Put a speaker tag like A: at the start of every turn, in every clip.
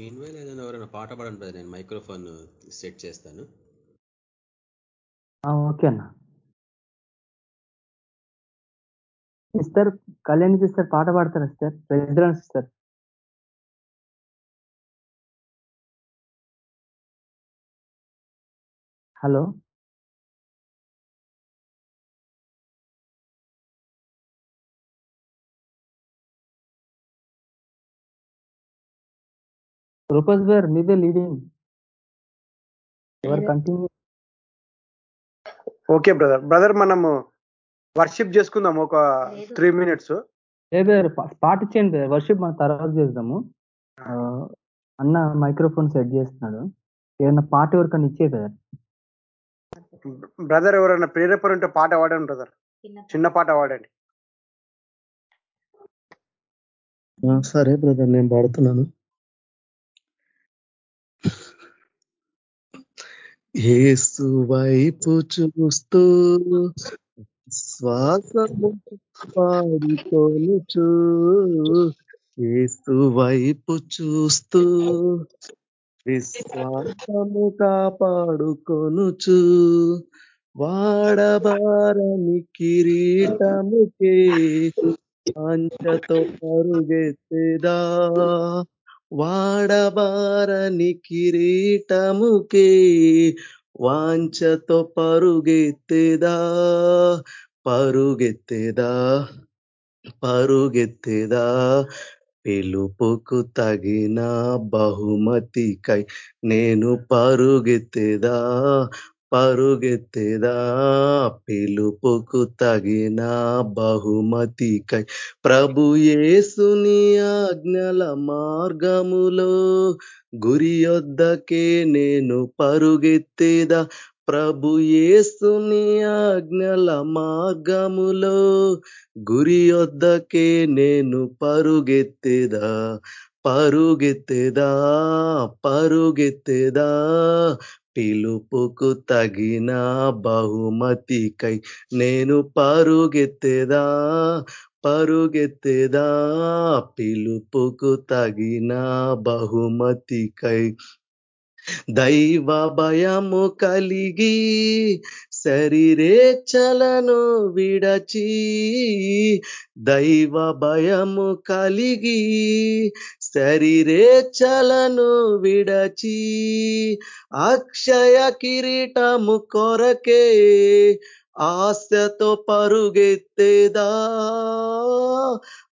A: మీన్వేల్ ఏదైనా ఎవరైనా పాట పాడండి brother. నేను మైక్రోఫోన్ సెట్ చేస్తాను.
B: ఓకే అన్న. సిస్టర్ కళ్యాణి సిస్టర్ పాట పాడతారా sister? President sister. Hello? Rufus గారు మీదే లీడింగ్ ఎవరు కంటిన్యూ
C: ఓకే బ్రదర్ బ్రదర్ మనము వర్షిప్ చేసుకుందాం ఒక త్రీ మినిట్స్
B: లేదు పాట ఇచ్చేయండి వర్షిప్ మనం తర్వాత చేద్దాము. అన్న మైక్రోఫోన్ సెట్ చేస్తున్నాడు. ఏదైనా పాట ఎవరికైనా ఇచ్చే కదా
C: బ్రదర్ ఎవరైనా ప్రేరేపణ ఉంటే పాట పాడండి బ్రదర్ చిన్న పాట. పాడండి
D: ఆ, సరే బ్రదర్ నేను పాడుతున్నాను. ఏసు వైపు చూస్తూ శ్వాసము పాడుకొనుచు ఏసు వైపు చూస్తూ విశ్వాసము కాపాడుకొనుచు. వాడబారని కిరీటముకే అంచతో పరుగెత్తేదా వాడబారని కిరీటముకే వాంఛతో పరుగెత్తేదా పరుగెత్తేదా పరుగెత్తేదా పిలుపుకు తగిన బహుమతికై నేను పరుగెత్తేదా పరుగెత్తేదా పిలుపుకు తగిన బహుమతికై ప్రభు యేసుని ఆజ్ఞల మార్గములో గురి యొద్దకే నేను పరుగెత్తేదా ప్రభు యేసుని ఆజ్ఞల మార్గములో గురి యొద్దకే నేను పరుగెత్తేదా పరుగెత్తేదా పరుగెత్తేదా పిలుపుకు తగిన బహుమతికై నేను పరుగెత్తేదా? పరుగెత్తేదా? పిలుపుకు తగిన బహుమతికై దైవ భయము కలిగి శరీరేచ్ఛలను విడచి దైవ భయము కలిగి శరీరేచ్ఛలను విడచి అక్షయ కిరీటము కొరకే ఆశతో పరుగెత్తేదా?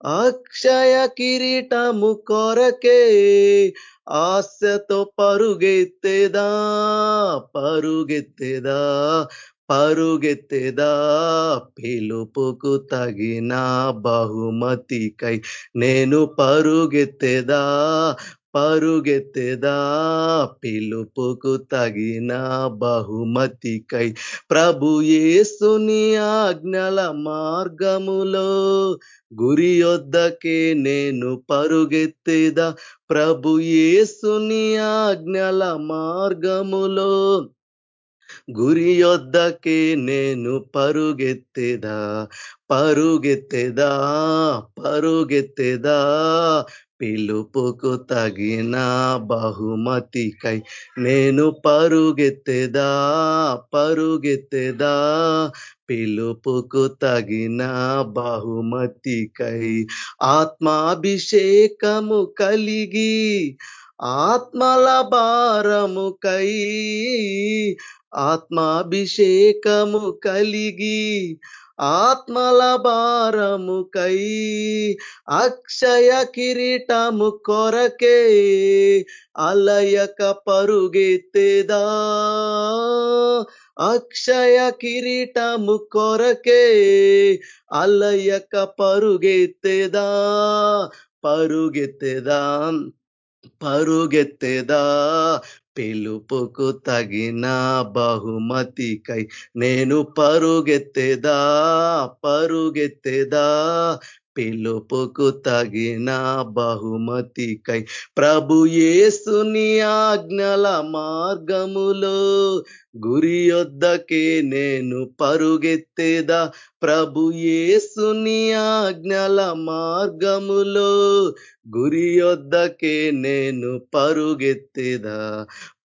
D: అక్షయ కిరీటము కొరకే ఆశతో పరుగెత్తేదా? పరుగెత్తేదా? పరుగెత్తేదా పిలుపుకు తగిన బహుమతికై నేను పరుగెత్తేదా పరుగెత్తేదా పిలుపుకు తగిన బహుమతికై ప్రభు యేసుని ఆజ్ఞల మార్గములో గురి యొద్దకే నేను పరుగెత్తేదా ప్రభు యేసుని ఆజ్ఞల మార్గములో గురి యొద్దకే నేను పరుగెత్తేదా పరుగెత్తేదా పరుగెత్తేదా పిలుపుకు తగిన బహుమతికై నేను పరుగెత్తేదా పరుగెత్తేదా పిలుపుకు తగిన బహుమతికై ఆత్మాభిషేకము కలిగి ఆత్మల భారముకై ఆత్మాభిషేకము కలిగి ఆత్మల భారముకై అక్షయ కిరీటము కొరకే అలయక పరుగెత్తేదా? అక్షయ కిరీటము కొరకే అలయక పరుగెత్తేదా? పరుగెత్తేదా? పరుగెత్తేదా పిలుపుకు తగిన బహుమతికై నేను పరుగెత్తేదా? పరుగెత్తేదా? పిలుపుకు తగిన బహుమతికై ప్రభు యేసుని ఆజ్ఞల మార్గములో గురి యొద్దకే నేను పరుగెత్తేదా ప్రభు యేసుని ఆజ్ఞల మార్గములో గురి యొద్దకే నేను పరుగెత్తేదా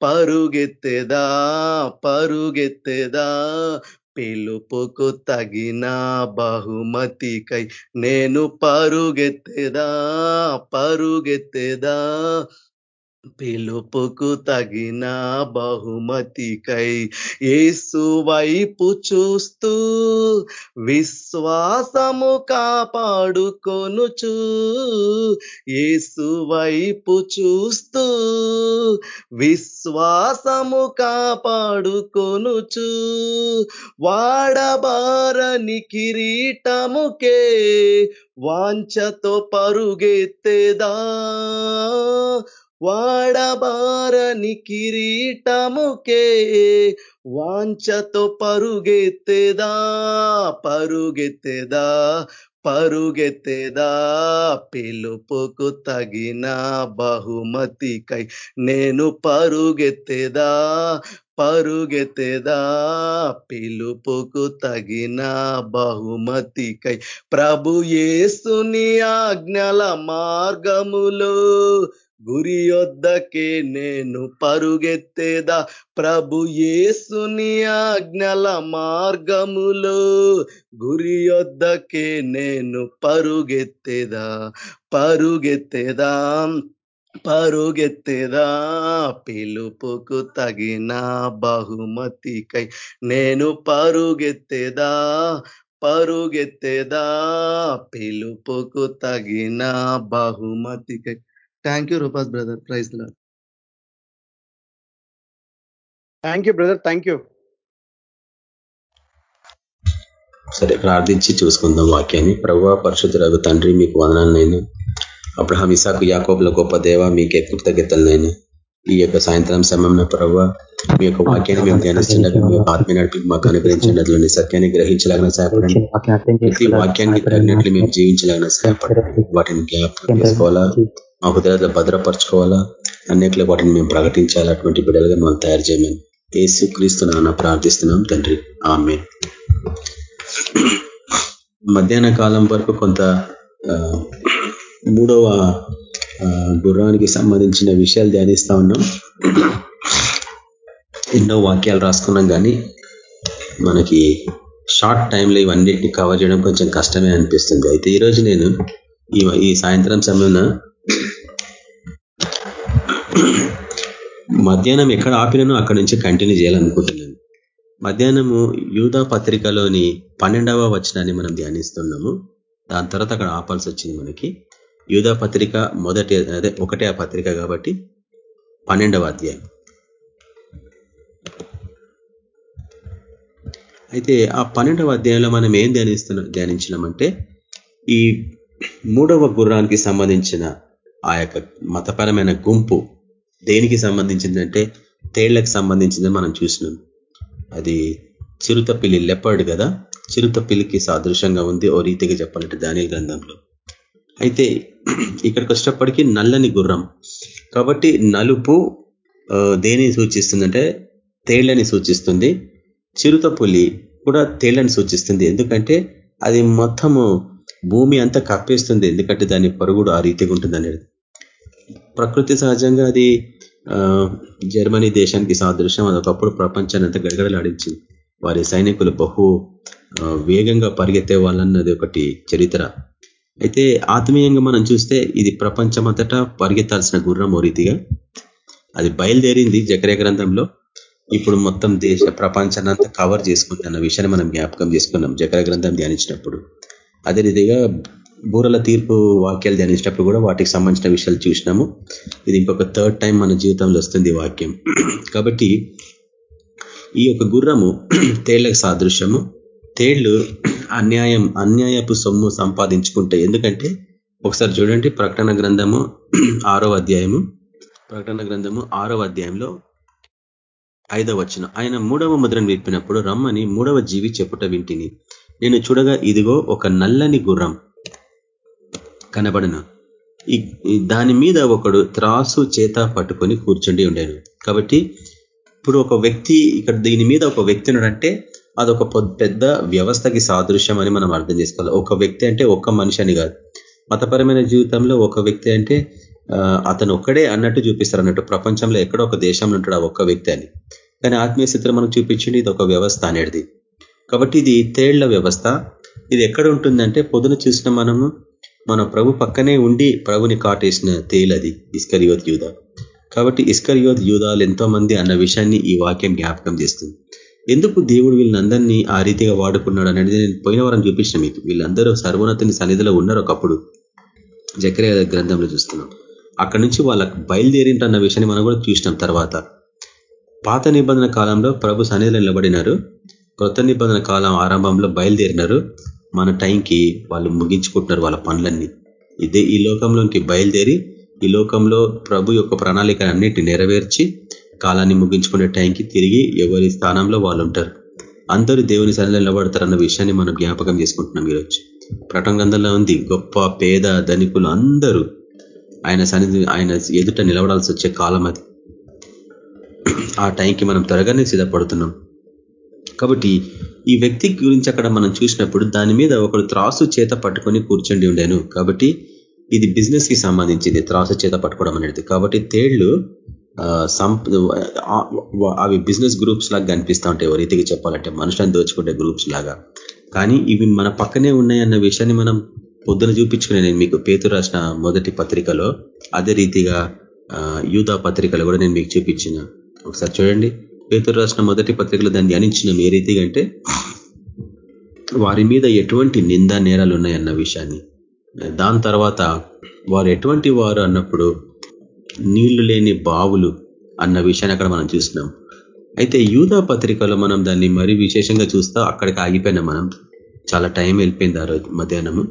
D: పరుగెత్తేదా పరుగెత్తేదా పిలుపుకు తగిన బహుమతికై నేను పరుగెత్తేదా పరుగెత్తేదా పిలుపుకు తగిన బహుమతికై యేసు వైపు చూస్తూ విశ్వాసము కాపాడుకొనుచు యేసు వైపు చూస్తూ విశ్వాసము కాపాడుకొనుచు వాడబారని కిరీటముకే వాంఛతో పరుగెత్తేదా? వాడబారని కిరీటముకే వాంఛతో పరుగెత్తేదా పరుగెత్తేదా పరుగెత్తేదా పిలుపుకు తగిన బహుమతికై నేను పరుగెత్తేదా పరుగెత్తేదా పిలుపుకు తగిన బహుమతికై ప్రభు యేసుని ఆజ్ఞల మార్గములో గురి యొద్దకే నేను పరుగెత్తేదా ప్రభు యేసుని ఆజ్ఞల మార్గములో గురి యొద్దకే నేను పరుగెత్తేదా పరుగెత్తేదా పరుగెత్తేదా పిలుపుకు తగిన బహుమతికై నేను పరుగెత్తేదా పరుగెత్తేదా పిలుపుకు తగిన బహుమతికై thank you Rufus brother praise
C: thank you brother thank you
A: సరే ప్రార్థించి చూసుకుందాం వాక్యాన్ని. ప్రభు పరిశుద్ధులకు తండ్రి మీకు వదనాలనైనా అబ్రహాం ఇసాకు యాకోబుల గొప్ప దేవ మీకే కృతజ్ఞతలనైనా ఈ యొక్క సాయంత్రం సమయంలో ప్రభు మీ యొక్క వాక్యాన్ని మేము ధ్యానిస్తుండగా మీ యొక్క ఆత్మ నడిపి మాకు అనుగ్రహించండి అందులోని సత్యాన్ని గ్రహించలాగిన సహాయపడండి. ప్రతి వాక్యానికి తగినట్లు మేము జీవించలాగిన సహాయపడండి. వాటిని జ్ఞాపకం చేసుకోవాలా? మా హృదయాలు భద్రపరచుకోవాలా? అన్నిట్లో వాటిని మేము ప్రకటించాలి? అటువంటి బిడ్డలుగా మనం తయారు చేయమని ఏసు క్రీస్తు నాన్న ప్రార్థిస్తున్నాం తండ్రి. ఆమె మధ్యాహ్న కాలం వరకు కొంత మూడవ గుర్రానికి సంబంధించిన విషయాలు ధ్యానిస్తా ఉన్నాం. ఎన్నో వాక్యాలు రాసుకున్నాం కానీ మనకి షార్ట్ టైంలో ఇవన్నిటిని కవర్ చేయడం కొంచెం కష్టమే అనిపిస్తుంది. అయితే ఈరోజు నేను ఈ ఈ సాయంత్రం సమయంలో మధ్యాహ్నం ఎక్కడ ఆపినో అక్కడ నుంచి కంటిన్యూ చేయాలనుకుంటున్నాను. మధ్యాహ్నము యూదా పత్రికలోని పన్నెండవ వచనాన్ని మనం ధ్యానిస్తున్నాము. దాని తర్వాత అక్కడ ఆపాల్సి వచ్చింది మనకి. యూదా పత్రిక మొదటి అదే ఒకటే ఆ పత్రిక కాబట్టి పన్నెండవ అధ్యాయం. అయితే ఆ పన్నెండవ అధ్యాయంలో మనం ఏం ధ్యానిస్తున్నాం ధ్యానించినామంటే ఈ మూడవ గుర్రానికి సంబంధించిన ఆ యొక్క మతపరమైన గుంపు దేనికి సంబంధించిందంటే తేళ్ళకు సంబంధించిందని మనం చూసినాం. అది చిరుత పిల్లి లెపర్డ్ కదా? చిరుత పిల్లికి సాదృశ్యంగా ఉంది ఓ రీతిగా చెప్పాలంటే దాని గ్రంథంలో. అయితే ఇక్కడికి వచ్చేటప్పటికీ నల్లని గుర్రం. కాబట్టి నలుపు దేనిని సూచిస్తుందంటే తేళ్ళని సూచిస్తుంది. చిరుత పులి కూడా తేళ్ళని సూచిస్తుంది. ఎందుకంటే అది మొత్తము భూమి అంతా కప్పేస్తుంది. ఎందుకంటే దాని పరుగుడు ఆ రీతిగా ఉంటుంది అనేది ప్రకృతి సహజంగా అది జర్మనీ దేశానికి సాదృశ్యం. అది ఒకప్పుడు ప్రపంచాన్ని అంతా గడగడలాడించింది. వారి సైనికులు బహు వేగంగా పరిగెత్తే వాళ్ళన్నది ఒకటి చరిత్ర. అయితే ఆత్మీయంగా మనం చూస్తే ఇది ప్రపంచమంతటా పరిగెత్తాల్సిన గుర్రం రీతిగా. అది బయలుదేరింది జకరే గ్రంథంలో. ఇప్పుడు మొత్తం దేశ ప్రపంచాన్ని అంతా కవర్ చేసుకుంటున్న విషయాన్ని మనం జ్ఞాపకం చేసుకున్నాం జకర గ్రంథం ధ్యానించినప్పుడు. అదే రీతిగా బూరల తీర్పు వాక్యాలు ధ్యానించినప్పుడు కూడా వాటికి సంబంధించిన విషయాలు చూసినాము. ఇది ఇంకొక థర్డ్ టైం మన జీవితంలో వస్తుంది వాక్యం. కాబట్టి ఈ యొక్క గుర్రము తేళ్ళకు సాదృశ్యము. తేళ్ళు అన్యాయం అన్యాయపు సొమ్ము సంపాదించుకుంటాయి ఎందుకంటే ఒకసారి చూడండి ప్రకటన గ్రంథము ఆరో అధ్యాయము. ప్రకటన గ్రంథము ఆరో అధ్యాయంలో ఐదవ వచ్చిన ఆయన మూడవ ముద్రను విప్పినప్పుడు రమ్మని మూడవ జీవి చెప్పుట వింటిని. నేను చూడగా ఇదిగో ఒక నల్లని గుర్రం. కనబడను. దాని మీద ఒకడు త్రాసు చేత పట్టుకొని కూర్చుండి ఉండేను. కాబట్టి ఇప్పుడు ఒక వ్యక్తి ఇక్కడ దీని మీద ఒక వ్యక్తి ఉన్నాడంటే అదొక పెద్ద వ్యవస్థకి సాదృశ్యం అని మనం అర్థం చేసుకోవాలి. ఒక వ్యక్తి అంటే ఒక్క మనిషి అని కాదు. మతపరమైన జీవితంలో ఒక వ్యక్తి అంటే అతను ఒక్కడే అన్నట్టు చూపిస్తారు అన్నట్టు. ప్రపంచంలో ఎక్కడో ఒక దేశంలో ఉంటాడు ఆ ఒక్క వ్యక్తి అని. కానీ ఆత్మీయ స్థితిలో మనకు చూపించింది ఇది ఒక వ్యవస్థ అనేది. కాబట్టి ఇది తేళ్ళ వ్యవస్థ. ఇది ఎక్కడ ఉంటుందంటే పొద్దున చూసిన మనము మన ప్రభు పక్కనే ఉండి ప్రభుని కాటేసిన తేలది ఇస్కరియోత్ యూధ కాబట్టి ఇస్కరియోత్ యూధాలు ఎంతో మంది అన్న విషయాన్ని ఈ వాక్యం జ్ఞాపకం చేస్తుంది. ఎందుకు దేవుడు వీళ్ళందరినీ ఆ రీతిగా వాడుకున్నాడు అనేది నేను పోయిన వారం చూపించిన మీకు. వీళ్ళందరూ సర్వోన్నతిని సన్నిధిలో ఉన్నారు ఒకప్పుడు. జక్రియ గ్రంథంలో చూస్తున్నాం. అక్కడి నుంచి వాళ్ళకు బయలుదేరింటన్న విషయాన్ని మనం కూడా చూసినాం తర్వాత. పాత నిబంధన కాలంలో ప్రభు సన్నిధిలో నిలబడినారు. కొత్త నిబంధన కాలం ఆరంభంలో బయలుదేరినారు. మన టైంకి వాళ్ళు ముగించుకుంటున్నారు వాళ్ళ పనులన్నీ. ఇదే ఈ లోకంలోకి బయలుదేరి ఈ లోకంలో ప్రభు యొక్క ప్రణాళిక అన్నిటి నెరవేర్చి కాలాన్ని ముగించుకునే టైంకి తిరిగి ఎవరి స్థానంలో వాళ్ళు ఉంటారు. అందరూ దేవుని సన్నిధిలో నిలబడతారన్న విషయాన్ని మనం జ్ఞాపకం చేసుకుంటున్నాం ఈరోజు. ప్రటంగంధంలో ఉంది గొప్ప పేద ధనికులు అందరూ ఆయన సన్నిధి ఆయన ఎదుట నిలబడాల్సి వచ్చే కాలం అది. ఆ టైంకి మనం త్వరగానే సిద్ధపడుతున్నాం. కాబట్టి ఈ వ్యక్తి గురించి అక్కడ మనం చూసినప్పుడు దాని మీద ఒకడు త్రాసు చేత పట్టుకొని కూర్చొని ఉండేను. కాబట్టి ఇది బిజినెస్కి సంబంధించింది. త్రాసు చేత పట్టుకోవడం అనేది. కాబట్టి తేళ్ళు అవి బిజినెస్ గ్రూప్స్ లాగా కనిపిస్తూ ఉంటాయి. ఓ రీతికి చెప్పాలంటే మనుషులను దోచుకుంటే గ్రూప్స్ లాగా. కానీ ఇవి మన పక్కనే ఉన్నాయన్న విషయాన్ని మనం పొద్దున చూపించుకునే నేను మీకు పేతు రాసిన మొదటి పత్రికలో. అదే రీతిగా యూదా పత్రికలో కూడా నేను మీకు చూపించిన. ఒకసారి చూడండి. పేతురు రాసిన మొదటి పత్రికలో దాన్ని ధ్యానించినాం ఏ రీతిగా అంటే వారి మీద ఎటువంటి నింద నేరాలు ఉన్నాయన్న విషయాన్ని. దాని తర్వాత వారు ఎటువంటి వారు అన్నప్పుడు నీళ్ళు లేని బావులు అన్న విషయాన్ని అక్కడ మనం చూసినాం అయితే యూదా పత్రికలో మనం దాన్ని మరీ విశేషంగా చూస్తా అక్కడికి ఆగిపోయినాం మనం. చాలా టైం వెళ్ళిపోయింది ఆ రోజు మధ్యాహ్నము.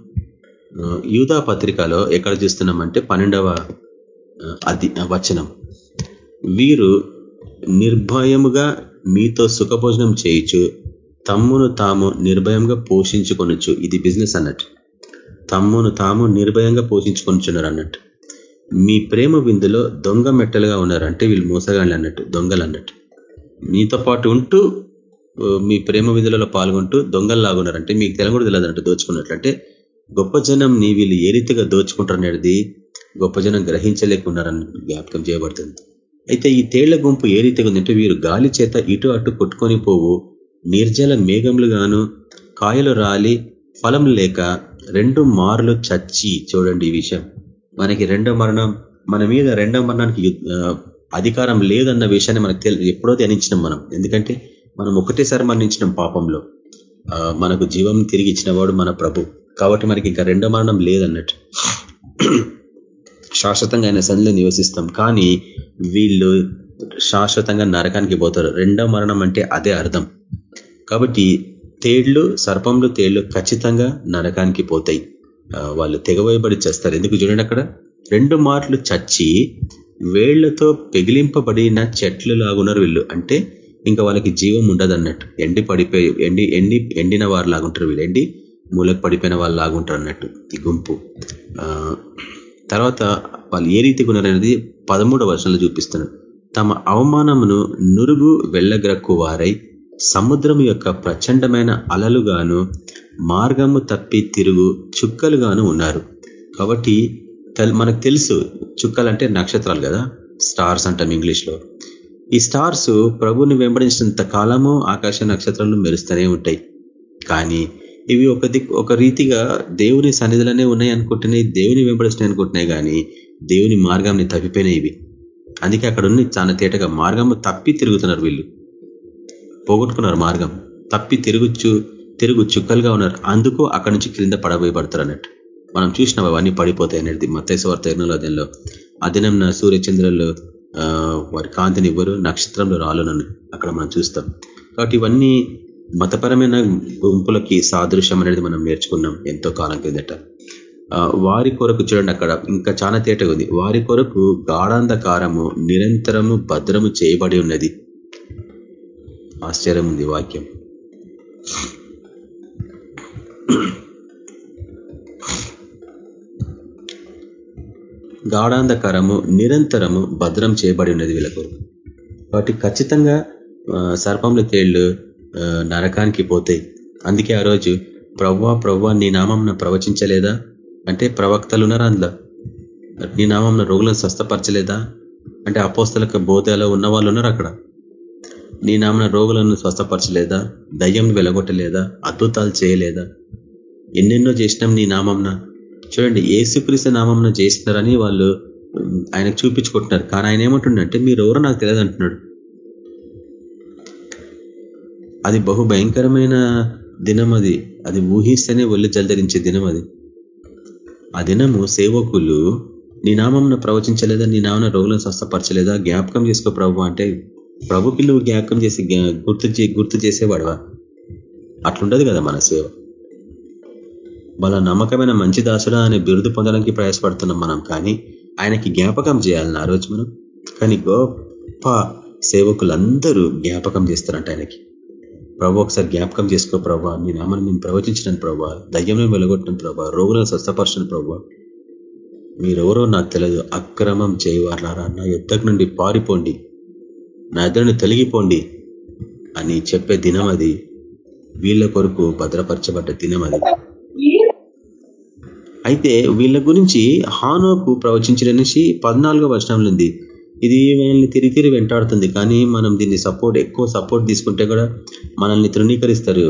A: యూదా పత్రికలో ఎక్కడ చూస్తున్నామంటే పన్నెండవ అది వచనం. వీరు నిర్భయముగా మీతో సుఖభోజనం చేయొచ్చు తమ్మును తాము నిర్భయంగా పోషించుకొనొచ్చు ఇది బిజినెస్ అన్నట్టు. తమ్మును తాము నిర్భయంగా పోషించుకొనిచున్నారు అన్నట్టు. మీ ప్రేమ విందులో దొంగ మెట్టలుగా ఉన్నారంటే వీళ్ళు మోసగాళ్ళు అన్నట్టు దొంగలు అన్నట్టు. మీతో పాటు ఉంటూ మీ ప్రేమ విధులలో పాల్గొంటూ దొంగల్లాగున్నారంటే మీకు తెలంగాణ తెలియదు అన్నట్టు దోచుకున్నట్లు అంటే గొప్ప జనం నీ వీళ్ళు ఏ రీతిగా దోచుకుంటారనేది గొప్ప జనం గ్రహించలేకున్నారని జ్ఞాపకం చేయబడుతుంది. అయితే ఈ తేళ్ళ గుంపు ఏ రీతిగా ఉందంటే వీరు గాలి చేత ఇటు అటు కొట్టుకొని పోవు. నిర్జల మేఘములుగాను కాయలు రాలి ఫలం లేక రెండు మార్లు చచ్చి చూడండి ఈ విషయం. మనకి రెండో మరణం మన మీద రెండో మరణానికి అధికారం లేదన్న విషయాన్ని మనకు తెలి ఎప్పుడో ధ్యానించినాం మనం. ఎందుకంటే మనం ఒకటేసారి మరణించినాం పాపంలో. మనకు జీవం తిరిగి ఇచ్చినవాడు మన ప్రభు. కాబట్టి మనకి ఇంకా రెండో మరణం లేదన్నట్టు. శాశ్వతంగా ఆయన సన్నిలో నివసిస్తాం. కానీ వీళ్ళు శాశ్వతంగా నరకానికి పోతారు. రెండో మరణం అంటే అదే అర్థం. కాబట్టి తేళ్ళు సర్పంలు తేళ్ళు ఖచ్చితంగా నరకానికి పోతాయి. వాళ్ళు తెగవేయబడి చేస్తారు. ఎందుకు చూడండి అక్కడ? రెండు మార్లు చచ్చి వేళ్ళతో పెగిలింపబడిన చెట్లు లాగున్నారు వీళ్ళు. అంటే ఇంకా వాళ్ళకి జీవం ఉండదు అన్నట్టు ఎండి పడిపోయి ఎండి ఎండి ఎండిన వారు లాగుంటారు వీళ్ళు. ఎండి మూలకు పడిపోయిన వాళ్ళు లాగుంటారు అన్నట్టు. ఈ గుంపు. తర్వాత వాళ్ళు ఏ రీతిగా ఉన్నారనేది పదమూడవ వర్షంలో చూపిస్తున్నారు తమ అవమానమును నురుగు వెళ్ళగ్రక్కు వారై సముద్రం యొక్క ప్రచండమైన అలలుగాను మార్గము తప్పి తిరుగు చుక్కలుగాను ఉన్నారు. కాబట్టి మనకు తెలుసు చుక్కలంటే నక్షత్రాలు కదా స్టార్స్ అంటాం ఇంగ్లీష్లో. ఈ స్టార్స్ ప్రభుని వెంబడించినంత కాలము ఆకాశ నక్షత్రాలు మెరుస్తూనే ఉంటాయి. కానీ ఇవి ఒక ఒక రీతిగా దేవుని సన్నిధిలోనే ఉన్నాయి అనుకుంటున్నాయి దేవుని వెంబడిస్తున్నాయి అనుకుంటున్నాయి కానీ దేవుని మార్గాన్ని తప్పిపోయినాయి ఇవి. అందుకే అక్కడ ఉన్న చాలా తేటగా మార్గము తప్పి తిరుగుతున్నారు వీళ్ళు. పోగొట్టుకున్నారు మార్గం. తప్పి తిరుగుచ్చు తిరుగు చుక్కలుగా ఉన్నారు. అందుకు అక్కడి నుంచి క్రింద పడబోయబడతారు అన్నట్టు. మనం చూసినాం అవన్నీ పడిపోతాయి అనేది మత్తేశ్వర తెగ్నోలో అదినం సూర్యచంద్రులు వారి కాంతిని ఇవ్వరు నక్షత్రంలో రాలునని అక్కడ మనం చూస్తాం. కాబట్టి ఇవన్నీ మతపరమైన గుంపులకి సాదృశ్యం అనేది మనం నేర్చుకున్నాం ఎంతో కాలం కిందట వారి కొరకు చూడండి అక్కడ ఇంకా చాలా తేటగా ఉంది. వారి కొరకు గాఢాంధకారము నిరంతరము భద్రము చేయబడి ఉన్నది. ఆశ్చర్యం ఉంది వాక్యం. గాఢాంధకారము నిరంతరము భద్రం చేయబడి ఉన్నది వీళ్ళకు కాబట్టి ఖచ్చితంగా సర్పంల తేళ్ళు నరకానికి పోతాయి అందుకే ఆ రోజు ప్రవ్వా ప్రవ్వా నీ నామం ప్రవచించలేదా? అంటే ప్రవక్తలు ఉన్నారు అందులో. నీ నామం రోగులను స్వస్థపరచలేదా? అంటే అపోస్తలకు బోధలో ఉన్న వాళ్ళు ఉన్నారు అక్కడ. నీ నామన రోగులను స్వస్థపరచలేదా? దయ్యం వెలగొట్టలేదా? అద్భుతాలు చేయలేదా? ఎన్నెన్నో చేసినాం నీ నామంన. చూడండి ఏసుక్రీస్తు నామంన చేసినారని వాళ్ళు ఆయనకు చూపించుకుంటున్నారు. కానీ ఆయన ఏమంటుండంటే మీరు ఎవరో నాకు తెలియదు అంటున్నాడు అది బహు భయంకరమైన దినం అది. అది ఊహిస్తేనే ఒళ్ళు జలధరించే దినం అది. ఆ దినము సేవకులు నీ నామంను ప్రవచించలేదా? నీ నామన రోగులను స్వస్థపరచలేదా? జ్ఞాపకం చేసుకో ప్రభు అంటే ప్రభుకి నువ్వు జ్ఞాపకం చేసి గుర్తు గుర్తు చేసేవాడువా? అట్లుండదు కదా మన సేవ. వాళ్ళ నమ్మకమైన మంచి దాసుడా అనే బిరుదు పొందడానికి ప్రయాసపడుతున్నాం మనం కానీ ఆయనకి జ్ఞాపకం చేయాలని ఆ రోజు మనం. కానీ గొప్ప సేవకులందరూ జ్ఞాపకం చేస్తారంట ఆయనకి. ప్రభు ఒకసారి జ్ఞాపకం చేసుకో ప్రభా మీ నామాన్ని నేను ప్రవచించిన ప్రభా దయ్యం వెలగొట్టిన ప్రభా రోగులను స్వస్థపరచిన ప్రభా. మీరెవరో నాకు తెలియదు అక్రమం చేయవారులారా నా యుద్ధకు నుండి పారిపోండి నా ఇద్దరిని తొలగిపోండి అని చెప్పే దినం అది. వీళ్ళ కొరకు భద్రపరచబడ్డ దినం అది. అయితే వీళ్ళ గురించి హానోకు ప్రవచించిన నుంచి పద్నాలుగో వచనంలో ఉంది. ఇది మనల్ని తిరిగి తిరిగి వెంటాడుతుంది. కానీ మనం దీన్ని సపోర్ట్ ఎక్కువ సపోర్ట్ తీసుకుంటే కూడా మనల్ని తృణీకరిస్తారు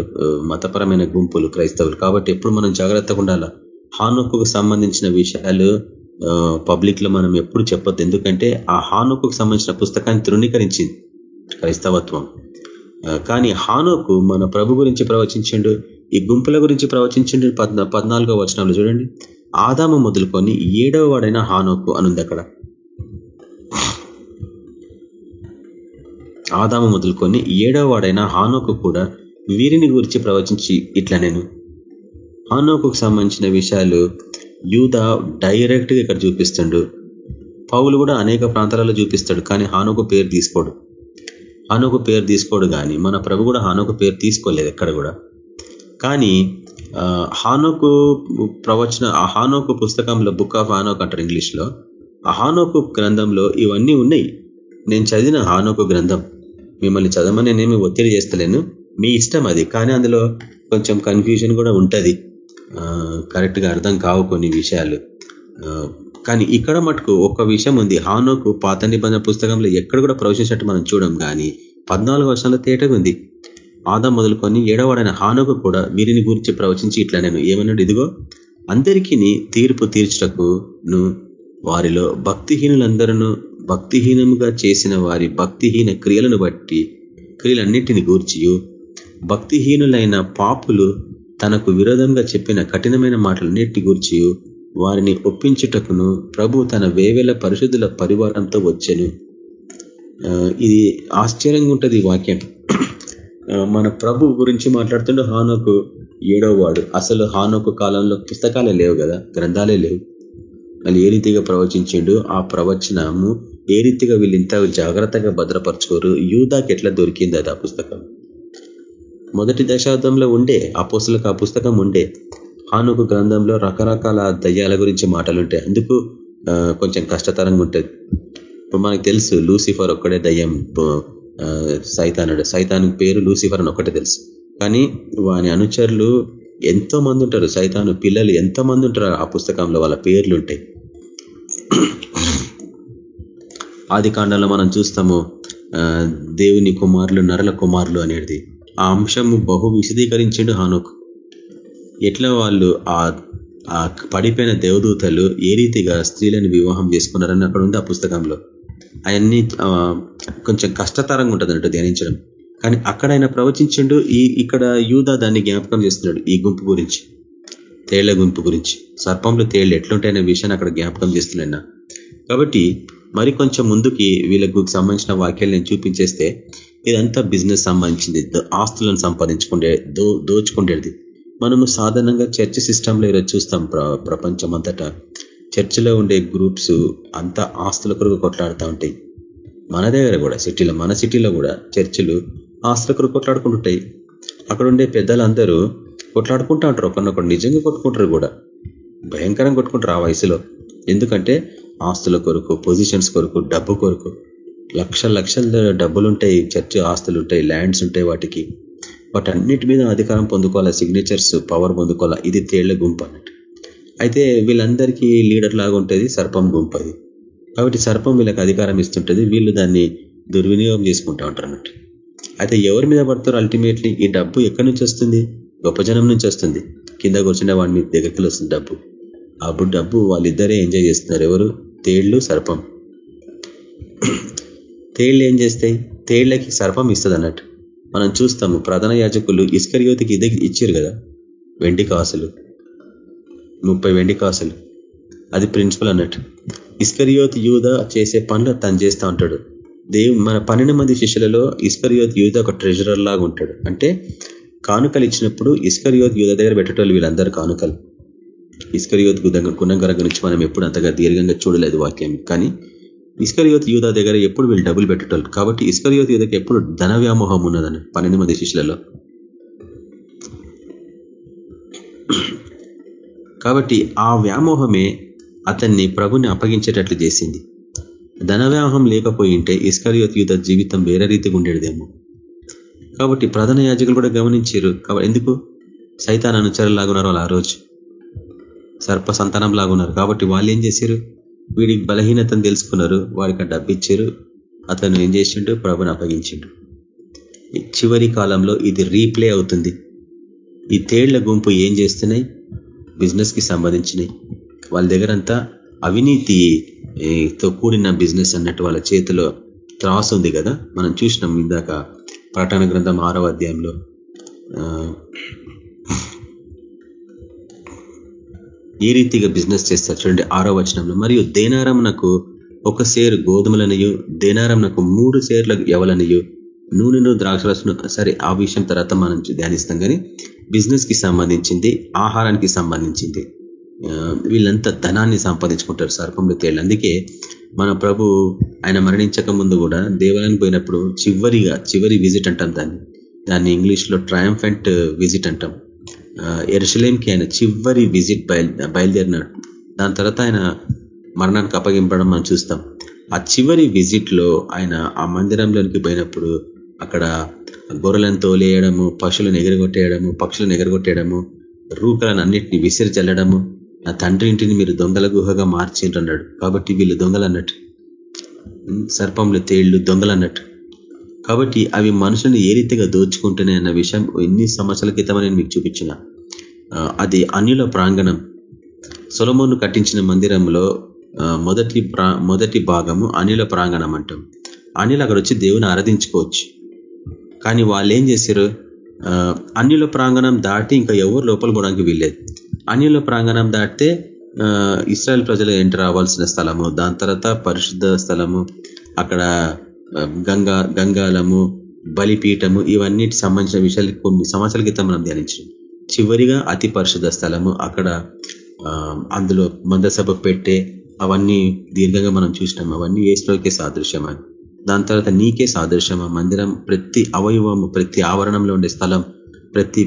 A: మతపరమైన గుంపులు క్రైస్తవులు. కాబట్టి ఎప్పుడు మనం జాగ్రత్తగా ఉండాలా? హానుకు సంబంధించిన విషయాలు పబ్లిక్లో మనం ఎప్పుడు చెప్పొద్దు. ఎందుకంటే ఆ హానుకు సంబంధించిన పుస్తకాన్ని తృణీకరించింది క్రైస్తవత్వం. కానీ హానుకు మన ప్రభు గురించి ప్రవచించిండు ఈ గుంపుల గురించి ప్రవచించిండు పద్నాలుగో వచనంలో చూడండి. ఆదాము మొదలుకొని ఏడవ వాడైన హానోకు అనుంది అక్కడ. ఆదాము మొదలుకొని ఏడవ వాడైన హానోకు కూడా వీరిని గురించి ప్రవచించి ఇట్లా నేను హానోకు సంబంధించిన విషయాలు యూద డైరెక్ట్గా ఇక్కడ చూపిస్తుండు. పౌలు కూడా అనేక ప్రాంతాలలో చూపిస్తాడు కానీ హానోకు పేరు తీసుకోడు. హానోకు పేరు తీసుకోడు కానీ మన ప్రభు కూడా హానోకు పేరు తీసుకోలేదు ఎక్కడ కూడా. కానీ హానోకు ప్రవచన హానోకు పుస్తకంలో బుక్ ఆఫ్ హానోక్ అంటారు ఇంగ్లీష్లో. హానోకు గ్రంథంలో ఇవన్నీ ఉన్నాయి. నేను చదివిన హానోకు గ్రంథం. మిమ్మల్ని చదవమని నేనేమి ఒత్తిడి చేస్తలేను. మీ ఇష్టం అది. కానీ అందులో కొంచెం కన్ఫ్యూజన్ కూడా ఉంటుంది. కరెక్ట్గా అర్థం కావు కొన్ని విషయాలు. కానీ ఇక్కడ మటుకు ఒక విషయం ఉంది. హానోకు పాత నిబంధన పుస్తకంలో ఎక్కడ కూడా ప్రవేశించినట్టు మనం చూడం కానీ పద్నాలుగు వర్షాల తేటగా ఉంది. ఆదా మొదలుకొని ఏడవాడైన హానోకు కూడా వీరిని గురించి ప్రవచించి ఇట్లా నేను ఏమన్నాడు? ఇదిగో అందరికీ తీర్పు తీర్చటకును వారిలో భక్తిహీనులందరూ భక్తిహీనముగా చేసిన వారి భక్తిహీన క్రియలను బట్టి క్రియలన్నింటిని గూర్చియు. భక్తిహీనులైన పాపులు తనకు విరోధంగా చెప్పిన కఠినమైన మాటలన్నిటి గూర్చియు. వారిని ఒప్పించుటకును ప్రభు తన వేవేల పరిశుద్ధుల పరివారంతో వచ్చాను. ఇది ఆశ్చర్యంగా ఉంటుంది వాక్యం. మన ప్రభు గురించి మాట్లాడుతుండే హానోకు ఏడో వాడు. అసలు హానోకు కాలంలో పుస్తకాలే లేవు కదా గ్రంథాలే లేవు. మళ్ళీ ఏ రీతిగా ప్రవచించిండు? ఆ ప్రవచనము ఏ రీతిగా వీళ్ళు ఇంత జాగ్రత్తగా భద్రపరచుకోరు? యూదాకి ఎట్లా దొరికింది అది ఆ పుస్తకం? మొదటి దశాబ్దంలో ఉండే అపోసులకు ఆ పుస్తకం ఉండే. హానుకు గ్రంథంలో రకరకాల దయ్యాల గురించి మాటలు ఉంటాయి అందుకు కొంచెం కష్టతరంగా ఉంటుంది. ఇప్పుడు మనకు తెలుసు లూసిఫర్ ఒక్కడే దయ్యం సైతానుడు. సైతాను పేరు లూసిఫర్ అని ఒక్కటే తెలుసు. కానీ వాని అనుచరులు ఎంతో మంది ఉంటారు. సైతాను పిల్లలు ఎంతో మంది ఉంటారు. ఆ పుస్తకంలో వాళ్ళ పేర్లు ఉంటాయి ఆది మనం చూస్తాము దేవుని కుమారులు నరల కుమారులు అనేది ఆ అంశము బహు విశదీకరించిండు హానుక్. ఎట్లా వాళ్ళు ఆ పడిపోయిన దేవదూతలు ఏ రీతిగా స్త్రీలను వివాహం చేసుకున్నారని అక్కడ ఉంది ఆ పుస్తకంలో. అవన్నీ కొంచెం కష్టతరంగా ఉంటుంది అన్నట్టు ధ్యానించడం. కానీ అక్కడ ఆయన ప్రవచించిండు ఈ ఇక్కడ యూదా దాన్ని జ్ఞాపకం చేస్తున్నాడు ఈ గుంపు గురించి. తేళ్ళ గుంపు గురించి. సర్పంలో తేళ్ళు ఎట్లుంటాయనే విషయాన్ని అక్కడ జ్ఞాపకం చేస్తున్నాడు కాబట్టి మరి కొంచెం ముందుకి వీళ్ళకు సంబంధించిన వాక్యాలు నేను చూపించేస్తే ఇదంతా బిజినెస్ సంబంధించింది. ఆస్తులను సంపాదించుకుండే దో దోచుకుండేది మనము సాధారణంగా చర్చ్ సిస్టంలో ఈరోజు చూస్తాం ప్రపంచం అంతటా చర్చిలో ఉండే గ్రూప్స్ అంతా ఆస్తుల కొరకు కొట్లాడుతూ ఉంటాయి. మన దగ్గర కూడా సిటీలో మన సిటీలో కూడా చర్చిలు ఆస్తుల కొరకు కొట్లాడుకుంటుంటాయి అక్కడ ఉండే పెద్దలందరూ కొట్లాడుకుంటూ ఉంటారు. ఒకరినొకరు నిజంగా కొట్టుకుంటారు కూడా. భయంకరంగా కొట్టుకుంటారు ఆ వయసులో. ఎందుకంటే ఆస్తుల కొరకు పొజిషన్స్ కొరకు డబ్బు కొరకు. లక్షల లక్షల డబ్బులుంటాయి చర్చ్ ఆస్తులు ఉంటాయి ల్యాండ్స్ ఉంటాయి వాటికి. వాటన్నిటి మీద అధికారం పొందుకోవాలా సిగ్నేచర్స్ పవర్ పొందుకోవాలా? ఇది తేళ్ళ గుంపు అన్నట్టు. అయితే వీళ్ళందరికీ లీడర్ లాగా ఉంటుంది సర్పం గుంపు అది. కాబట్టి సర్పం వీళ్ళకి అధికారం ఇస్తుంటుంది వీళ్ళు దాన్ని దుర్వినియోగం చేసుకుంటా ఉంటారు అన్నట్టు. అయితే ఎవరి మీద పడతారు అల్టిమేట్లీ ఈ డబ్బు ఎక్కడి నుంచి వస్తుంది? గొప్ప జనం నుంచి వస్తుంది. కింద కూర్చున్న వాడి మీద దగ్గరికి వస్తుంది డబ్బు. అప్పుడు డబ్బు వాళ్ళిద్దరే ఎంజాయ్ చేస్తున్నారు ఎవరు? తేళ్ళు సర్పం. తేళ్ళు ఏం చేస్తాయి? తేళ్ళకి సర్పం ఇస్తుంది అన్నట్టు మనం చూస్తాము ప్రధాన యాజకులు ఇస్కరియోతికి ఇదే ఇచ్చారు కదా వెండి కాసులు. ముప్పై వెండి కాసులు. అది ప్రిన్సిపల్ అన్నట్టు. ఇస్కరియోత్ యూద చేసే పనులు తను చేస్తూ ఉంటాడు. దేవు మన పన్నెండు మంది శిష్యులలో ఇస్కరియోత్ యూద ఒక ట్రెజరర్ లాగా ఉంటాడు. అంటే కానుకలు ఇచ్చినప్పుడు ఇస్కరియోత్ యూద దగ్గర పెట్టేటోళ్ళు వీళ్ళందరూ కానుకలు. ఇస్కరియోత్ గుణంగర నుంచి మనం ఎప్పుడు అంతగా దీర్ఘంగా చూడలేదు వాక్యం. కానీ ఇస్కరియోత్ యూద దగ్గర ఎప్పుడు వీళ్ళు డబ్బులు పెట్టేటోళ్ళు. కాబట్టి ఇస్కరియోత్ యూధకి ఎప్పుడు ధన వ్యామోహం ఉన్నదని పన్నెండు మంది శిష్యులలో కాబట్టి ఆ వ్యామోహమే అతన్ని ప్రభుని అప్పగించేటట్లు చేసింది. ధన వ్యామోహం లేకపోయింటే ఇస్కరియోత్ యూధ జీవితం వేరే రీతిగా ఉండేదేమో. కాబట్టి ప్రధాన యాజకులు కూడా గమనించారు. ఎందుకు? సైతాన్ అనుచరులాగా ఉన్నారు వాళ్ళు ఆ రోజు. సర్ప సంతానం లాగా ఉన్నారు కాబట్టి వాళ్ళు ఏం చేశారు వీడికి బలహీనతను తెలుసుకున్నారు. వాడికి డబ్బిచ్చారు అతను ఏం చేసిండు? ప్రభుని అప్పగించిండు. చివరి కాలంలో ఇది రీప్లే అవుతుంది. ఈ తేళ్ళ గుంపు ఏం చేస్తున్నాయి? బిజినెస్కి సంబంధించినాయి. సంబంధించినవి వాళ్ళ దగ్గర అంతా అవినీతితో కూడిన బిజినెస్ అన్నట్టు వాళ్ళ చేతిలో త్రాస్ ఉంది కదా? మనం చూసినాం ఇందాక ప్రకటన గ్రంథం ఆరవ అధ్యాయంలో. ఈ రీతిగా బిజినెస్ చేస్తారు చూడండి ఆరో వచనంలో. మరియు దేనారంనకు ఒక సేరు గోధుమలనియు దేనారంనకు మూడు సేర్ల ఎవలనియు నూనెను ద్రాక్షరసును సరే ఆ విషయం తర్వాత మనం ధ్యానిస్తాం. కానీ బిజినెస్కి సంబంధించింది ఆహారానికి సంబంధించింది. వీళ్ళంతా ధనాన్ని సంపాదించుకుంటారు సర్పంలో తేళ్ళు అందుకే మన ప్రభు ఆయన మరణించక ముందు కూడా దేవాలయానికి పోయినప్పుడు చివరిగా చివరి విజిట్ అంటాం దాన్ని. దాన్ని ఇంగ్లీష్లో ట్రయంఫెంట్ విజిట్ అంటాం. ఎరుసలేంకి ఆయన చివరి విజిట్ బయలు బయలుదేరినాడు. దాని తర్వాత ఆయన మరణానికి అప్పగింపడం మనం చూస్తాం. ఆ చివరి విజిట్లో ఆయన ఆ మందిరంలోనికి పోయినప్పుడు అక్కడ గొర్రెలను తోలేయడము పశువులను ఎగరగొట్టేయడము పక్షులను ఎగరగొట్టేయడము రూకలను అన్నింటినీ విసిరి చల్లడము నా తండ్రి ఇంటిని మీరు దొంగల గుహగా మార్చిండ్రన్నాడు కాబట్టి వీళ్ళు దొంగలు అన్నట్టు. సర్పంలు తేళ్ళు దొంగలు అన్నట్టు. కాబట్టి అవి మనుషులను ఏ రీతిగా దోచుకుంటున్నాయి అన్న విషయం ఎన్ని సంవత్సరాల క్రితమని నేను మీకు చూపించిన. అది అన్యుల ప్రాంగణం. సొలమోను కట్టించిన మందిరంలో మొదటి మొదటి భాగము అనిల ప్రాంగణం అంటాం. అనిల్ అక్కడ వచ్చి దేవుని ఆరాధించుకోవచ్చు. కానీ వాళ్ళు ఏం చేశారు అన్యుల ప్రాంగణం దాటి ఇంకా ఎవరు లోపల పోవడానికి వీల్లేదు. అన్యుల ప్రాంగణం దాటితే ఇస్రాయల్ ప్రజలు ఎంటర్ అవ్వాల్సిన స్థలము దాని తర్వాత పరిశుద్ధ స్థలము అక్కడ గంగా గంగాలము బలిపీఠము ఇవన్నిటి సంబంధించిన విషయాలు కొన్ని సంవత్సరాల క్రితం మనం ధ్యానించాం చివరిగా అతి పరిశుద్ధ స్థలము. అక్కడ అందులో మందసభ పెట్టే అవన్నీ దీర్ఘంగా మనం చూసినాం. అవన్నీ ఏసులోకే సాదృశ్యం అని దాని తర్వాత నీకే సాదృశ్యం మందిరం ప్రతి అవయవము ప్రతి ఆవరణంలో ఉండే స్థలం ప్రతి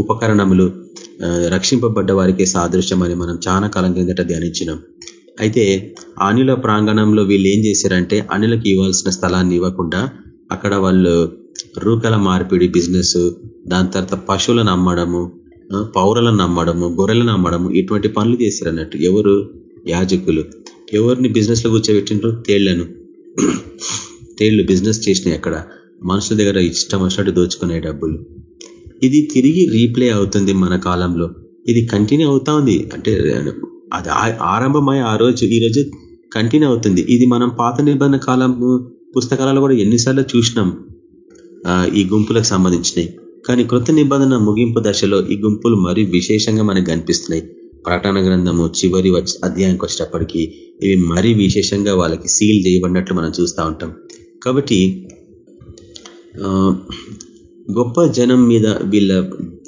A: ఉపకరణములు రక్షింపబడ్డ వారికే సాదృశ్యం అని మనం చాలా కాలం కిందట ధ్యానించినాం. అయితే అనిల ప్రాంగణంలో వీళ్ళు ఏం చేశారంటే అనిలకు ఇవ్వాల్సిన స్థలాన్ని ఇవ్వకుండా అక్కడ వాళ్ళు రూకల మార్పిడి బిజినెస్ దాని తర్వాత పశువులను అమ్మడము పౌరలను అమ్మడము గొర్రెలను అమ్మడము ఇటువంటి పనులు చేశారు అన్నట్టు ఎవరు యాజకులు ఎవరిని బిజినెస్లో కూర్చోబెట్టిండ్రు? తేళ్ళను. తేళ్ళు బిజినెస్ చేసినాయి అక్కడ. మనుషుల దగ్గర ఇష్టం వచ్చినట్టు దోచుకునే డబ్బులు. ఇది తిరిగి రీప్లే అవుతుంది మన కాలంలో. ఇది కంటిన్యూ అవుతా ఉంది. అంటే అది ఆరంభమై ఆ రోజు ఈ రోజు కంటిన్యూ అవుతుంది. ఇది మనం పాత నిబంధన కాలం పుస్తకాలలో కూడా ఎన్నిసార్లు చూసినాం. ఈ గుంపులకు సంబంధించినవి కానీ కృత నిబంధన ముగింపు దశలో ఈ గుంపులు మరీ విశేషంగా మనకు కనిపిస్తున్నాయి. ప్రకటన గ్రంథము చివరి అధ్యాయానికి వచ్చేటప్పటికి ఇవి మరీ విశేషంగా వాళ్ళకి సీల్ చేయబడినట్లు మనం చూస్తూ ఉంటాం. కాబట్టి గొప్ప జనం మీద వీళ్ళ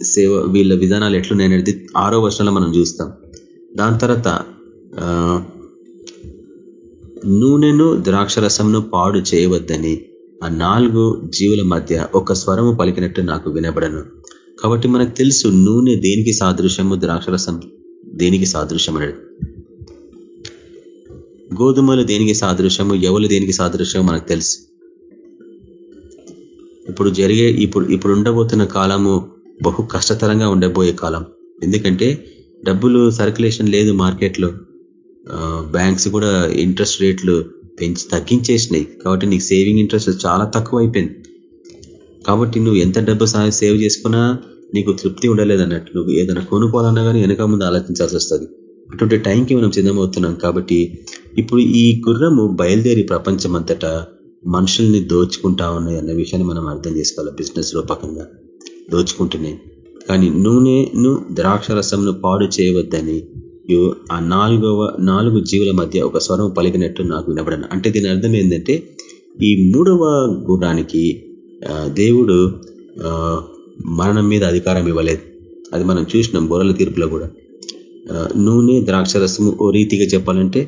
A: సేవ వీళ్ళ విధానాలు ఎట్లున్నాయనేది ఆరో వర్షంలో మనం చూస్తాం. దాని తర్వాత నూనెను ద్రాక్షరసంను పాడు చేయవద్దని ఆ నాలుగు జీవుల మధ్య ఒక స్వరము పలికినట్టు నాకు వినబడను. కాబట్టి మనకు తెలుసు నూనె దేనికి సాదృశ్యము ద్రాక్షరసం దేనికి సాదృశ్యం అనేది గోధుమలు దేనికి సాదృశ్యము ఎవలు దేనికి సాదృశ్యము మనకు తెలుసు. ఇప్పుడు జరిగే ఇప్పుడు ఇప్పుడు ఉండబోతున్న కాలము బహు కష్టతరంగా ఉండబోయే కాలం. ఎందుకంటే డబ్బులు సర్క్యులేషన్ లేదు మార్కెట్లో. బ్యాంక్స్ కూడా ఇంట్రెస్ట్ రేట్లు పెంచి తగ్గించేసినాయి. కాబట్టి నీకు సేవింగ్ ఇంట్రెస్ట్ చాలా తక్కువ అయిపోయింది కాబట్టి నువ్వు ఎంత డబ్బు సేవ్ చేసుకున్నా నీకు తృప్తి ఉండలేదు అన్నట్టు. నువ్వు ఏదైనా కొనుక్కోవాలన్నా కానీ వెనక ముందు ఆలోచించాల్సి వస్తుంది. అటువంటి టైంకి మనం సిద్ధమవుతున్నాం కాబట్టి ఇప్పుడు ఈ గుర్రము బయలుదేరి ప్రపంచం అంతటా మనుషుల్ని దోచుకుంటా ఉన్నాయి అన్న విషయాన్ని మనం అర్థం చేసుకోవాలి బిజినెస్ రూపకంగా. దోచుకుంటున్నాయి. కానీ నూనెను ద్రాక్షరసంను పాడు చేయవద్దని ఆ నాలుగవ నాలుగు జీవుల మధ్య ఒక స్వరం పలికినట్టు నాకు వినబడను. అంటే దీని అర్థం ఏంటంటే ఈ మూడవ గుణానికి దేవుడు మరణం మీద అధికారం ఇవ్వలేదు. అది మనం చూసినాం బొరల తీర్పులో కూడా. నూనె ద్రాక్షరసము ఓ రీతిగా చెప్పాలంటే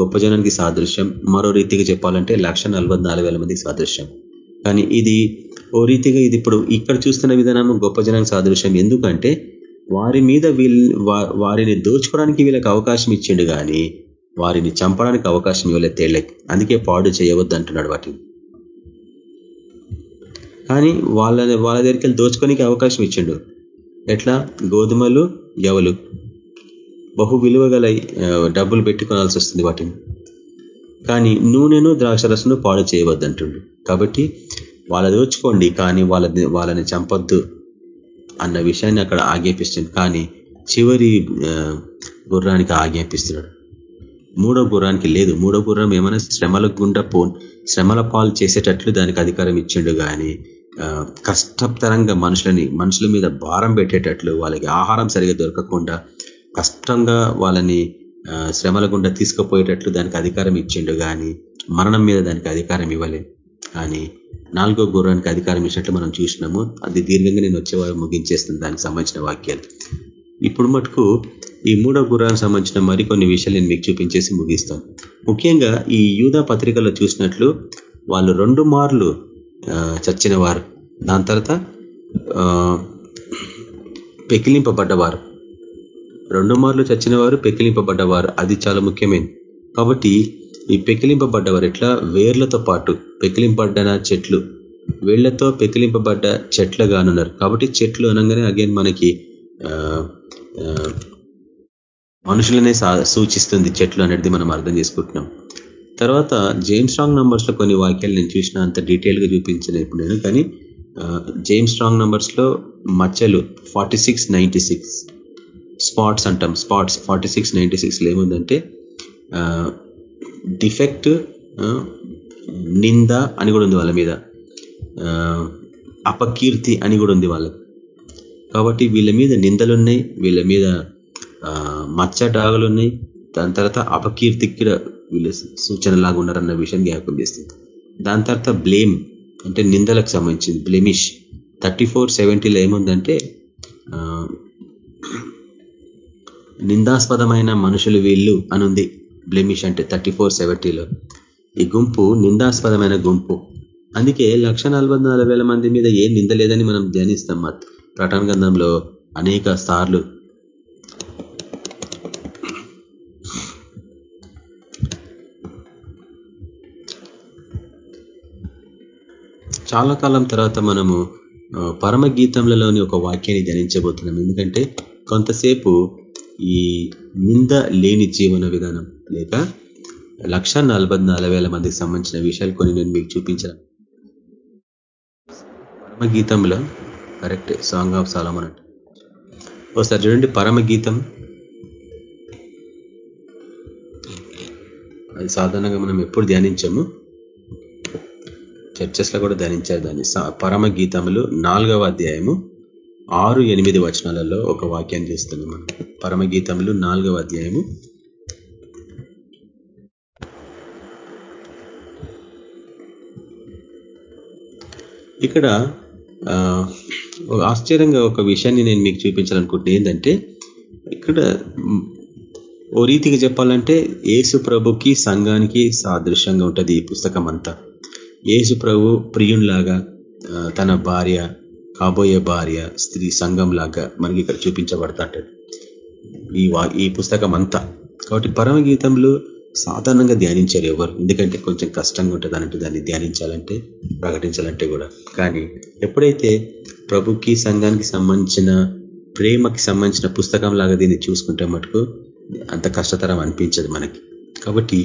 A: గొప్ప జనానికి సాదృశ్యం. మరో రీతిగా చెప్పాలంటే లక్ష మందికి సాదృశ్యం. కానీ ఇది ఓ రీతిగా ఇది ఇప్పుడు ఇక్కడ చూస్తున్న విధానం గొప్ప జనానికి సాదృశ్యం. ఎందుకంటే వారి మీద వారిని దోచుకోవడానికి వీళ్ళకి అవకాశం ఇచ్చిండు కానీ వారిని చంపడానికి అవకాశం ఇవ్వలేదు తేళ్ళకి అందుకే పాడు చేయవద్దు అంటున్నాడు వాటిని. కానీ వాళ్ళ వాళ్ళ దగ్గరికి దోచుకోనికి అవకాశం ఇచ్చిండు. ఎట్లా? గోధుమలు ఎవలు బహు విలువ గల డబ్బులు పెట్టుకోవాల్సి వస్తుంది వాటిని. కానీ నూనెను ద్రాక్షరసను పాడు చేయవద్దు అంటుండు కాబట్టి వాళ్ళ దోచుకోండి కానీ వాళ్ళ వాళ్ళని చంపొద్దు. అన్న విషయాన్ని అక్కడ ఆజ్ఞాపిస్తుంది. కానీ చివరి గుర్రానికి ఆజ్ఞాపిస్తున్నాడు. మూడో గుర్రానికి లేదు. మూడో గుర్రం ఏమైనా శ్రమల గుండా పో శ్రమల పాలు చేసేటట్లు దానికి అధికారం ఇచ్చిండు. కానీ కష్టతరంగా మనుషులని మనుషుల మీద భారం పెట్టేటట్లు వాళ్ళకి ఆహారం సరిగా దొరకకుండా కష్టంగా వాళ్ళని శ్రమల గుండా తీసుకుపోయేటట్లు దానికి అధికారం ఇచ్చిండు. కానీ మరణం మీద దానికి అధికారం ఇవ్వలే. కానీ నాలుగో గుర్రానికి అధికారం ఇచ్చినట్లు మనం చూసినాము. అది దీర్ఘంగా నేను వచ్చేవారు ముగించేస్తుంది దానికి సంబంధించిన వాక్యాలు. ఇప్పుడు మటుకు ఈ మూడో గుర్రానికి సంబంధించిన మరికొన్ని విషయాలు నేను మీకు చూపించేసి ముగిస్తాను. ముఖ్యంగా ఈ యూధా పత్రికలో చూసినట్లు వాళ్ళు రెండు మార్లు చచ్చిన వారు దాని తర్వాత పెకిలింపబడ్డవారు. రెండు మార్లు చచ్చిన వారు పెకిలింపబడ్డవారు. అది చాలా ముఖ్యమైనది. కాబట్టి ఈ పెకిలింపబడ్డవారు ఎట్లా? వేర్లతో పాటు పెకిలింపడ్డన చెట్లు. వేళ్ళతో పెకిలింపబడ్డ చెట్లుగానున్నారు. కాబట్టి చెట్లు అనగానే అగైన్ మనకి మనుషులనే సూచిస్తుంది చెట్లు అనేది మనం అర్థం చేసుకుంటున్నాం. తర్వాత జేమ్స్ స్ట్రాంగ్ నంబర్స్లో కొన్ని వాక్యాలు నేను చూసిన అంత డీటెయిల్గా చూపించలేదు ఇప్పుడు నేను కానీ జేమ్స్ స్ట్రాంగ్ నంబర్స్లో మచ్చలు forty six ninety six spots అంటాం. స్పాట్స్ ఫార్టీ సిక్స్ నైన్టీ సిక్స్లో ఏముందంటే డిఫెక్ట్ నింద అని కూడా ఉంది వాళ్ళ మీద. అపకీర్తి అని కూడా ఉంది వాళ్ళకి. కాబట్టి వీళ్ళ మీద నిందలున్నాయి వీళ్ళ మీద మచ్చ డాగులున్నాయి దాని తర్వాత అపకీర్తికి వీళ్ళు సూచనలాగా ఉన్నారన్న విషయం జ్ఞాపకం చేస్తుంది. దాని తర్వాత బ్లేమ్ అంటే నిందలకు సంబంధించింది బ్లెమిష్ థర్టీ ఫోర్ సెవెంటీలో ఏముందంటే నిందాస్పదమైన మనుషులు వీళ్ళు అనుంది. బ్లెమిష్ అంటే థర్టీ ఫోర్ సెవెంటీలో. ఈ గుంపు నిందాస్పదమైన గుంపు. అందుకే లక్ష మంది మీద ఏం నింద లేదని మనం ధ్యానిస్తాం. ప్రటన గంధంలో అనేక సార్లు చాలా కాలం తర్వాత మనము పరమ గీతంలలోని ఒక వాక్యాన్ని ధ్యానించబోతున్నాం. ఎందుకంటే కొంతసేపు ఈ నింద లేని జీవన విధానం లేక లక్ష మందికి సంబంధించిన విషయాలు కొన్ని నేను మీకు చూపించాను. పరమగీతంలో కరెక్ట్ సాంగ్ ఆఫ్ సాలమన్ అంట. ఒకసారి చూడండి పరమగీతం. అది సాధారణంగా మనం ఎప్పుడు ధ్యానించాము. చర్చస్లో కూడా ధ్యానించారు దాన్ని. పరమ గీతములు నాలుగవ అధ్యాయము. ఆరు ఎనిమిది వచనాలలో ఒక వాక్యాన్ని చేస్తున్నాం మనం. పరమగీతములు నాలుగవ అధ్యాయము. ఇక్కడ ఆశ్చర్యంగా ఒక విషయాన్ని నేను మీకు చూపించాలనుకుంటున్నా. ఏంటంటే ఇక్కడ ఓ రీతిగా చెప్పాలంటే ఏసు ప్రభుకి సంఘానికి సాదృశ్యంగా ఉంటుంది ఈ పుస్తకం అంతా ఏసు ప్రభు ప్రియునిలాగా తన భార్య కాబోయే భార్య స్త్రీ సంఘం లాగా మనకి ఇక్కడ చూపించబడతాడు ఈ ఈ పుస్తకం అంతా కాబట్టి పరమ గీతంలో సాధారణంగా ధ్యానించారు ఎవరు? ఎందుకంటే కొంచెం కష్టంగా ఉంటుంది అన్నట్టు దాన్ని ధ్యానించాలంటే ప్రకటించాలంటే కూడా. కానీ ఎప్పుడైతే ప్రభుకి సంఘానికి సంబంధించిన ప్రేమకి సంబంధించిన పుస్తకం లాగా దీన్ని చూసుకుంటే మటుకు అంత కష్టతరం అనిపించదు మనకి. కాబట్టి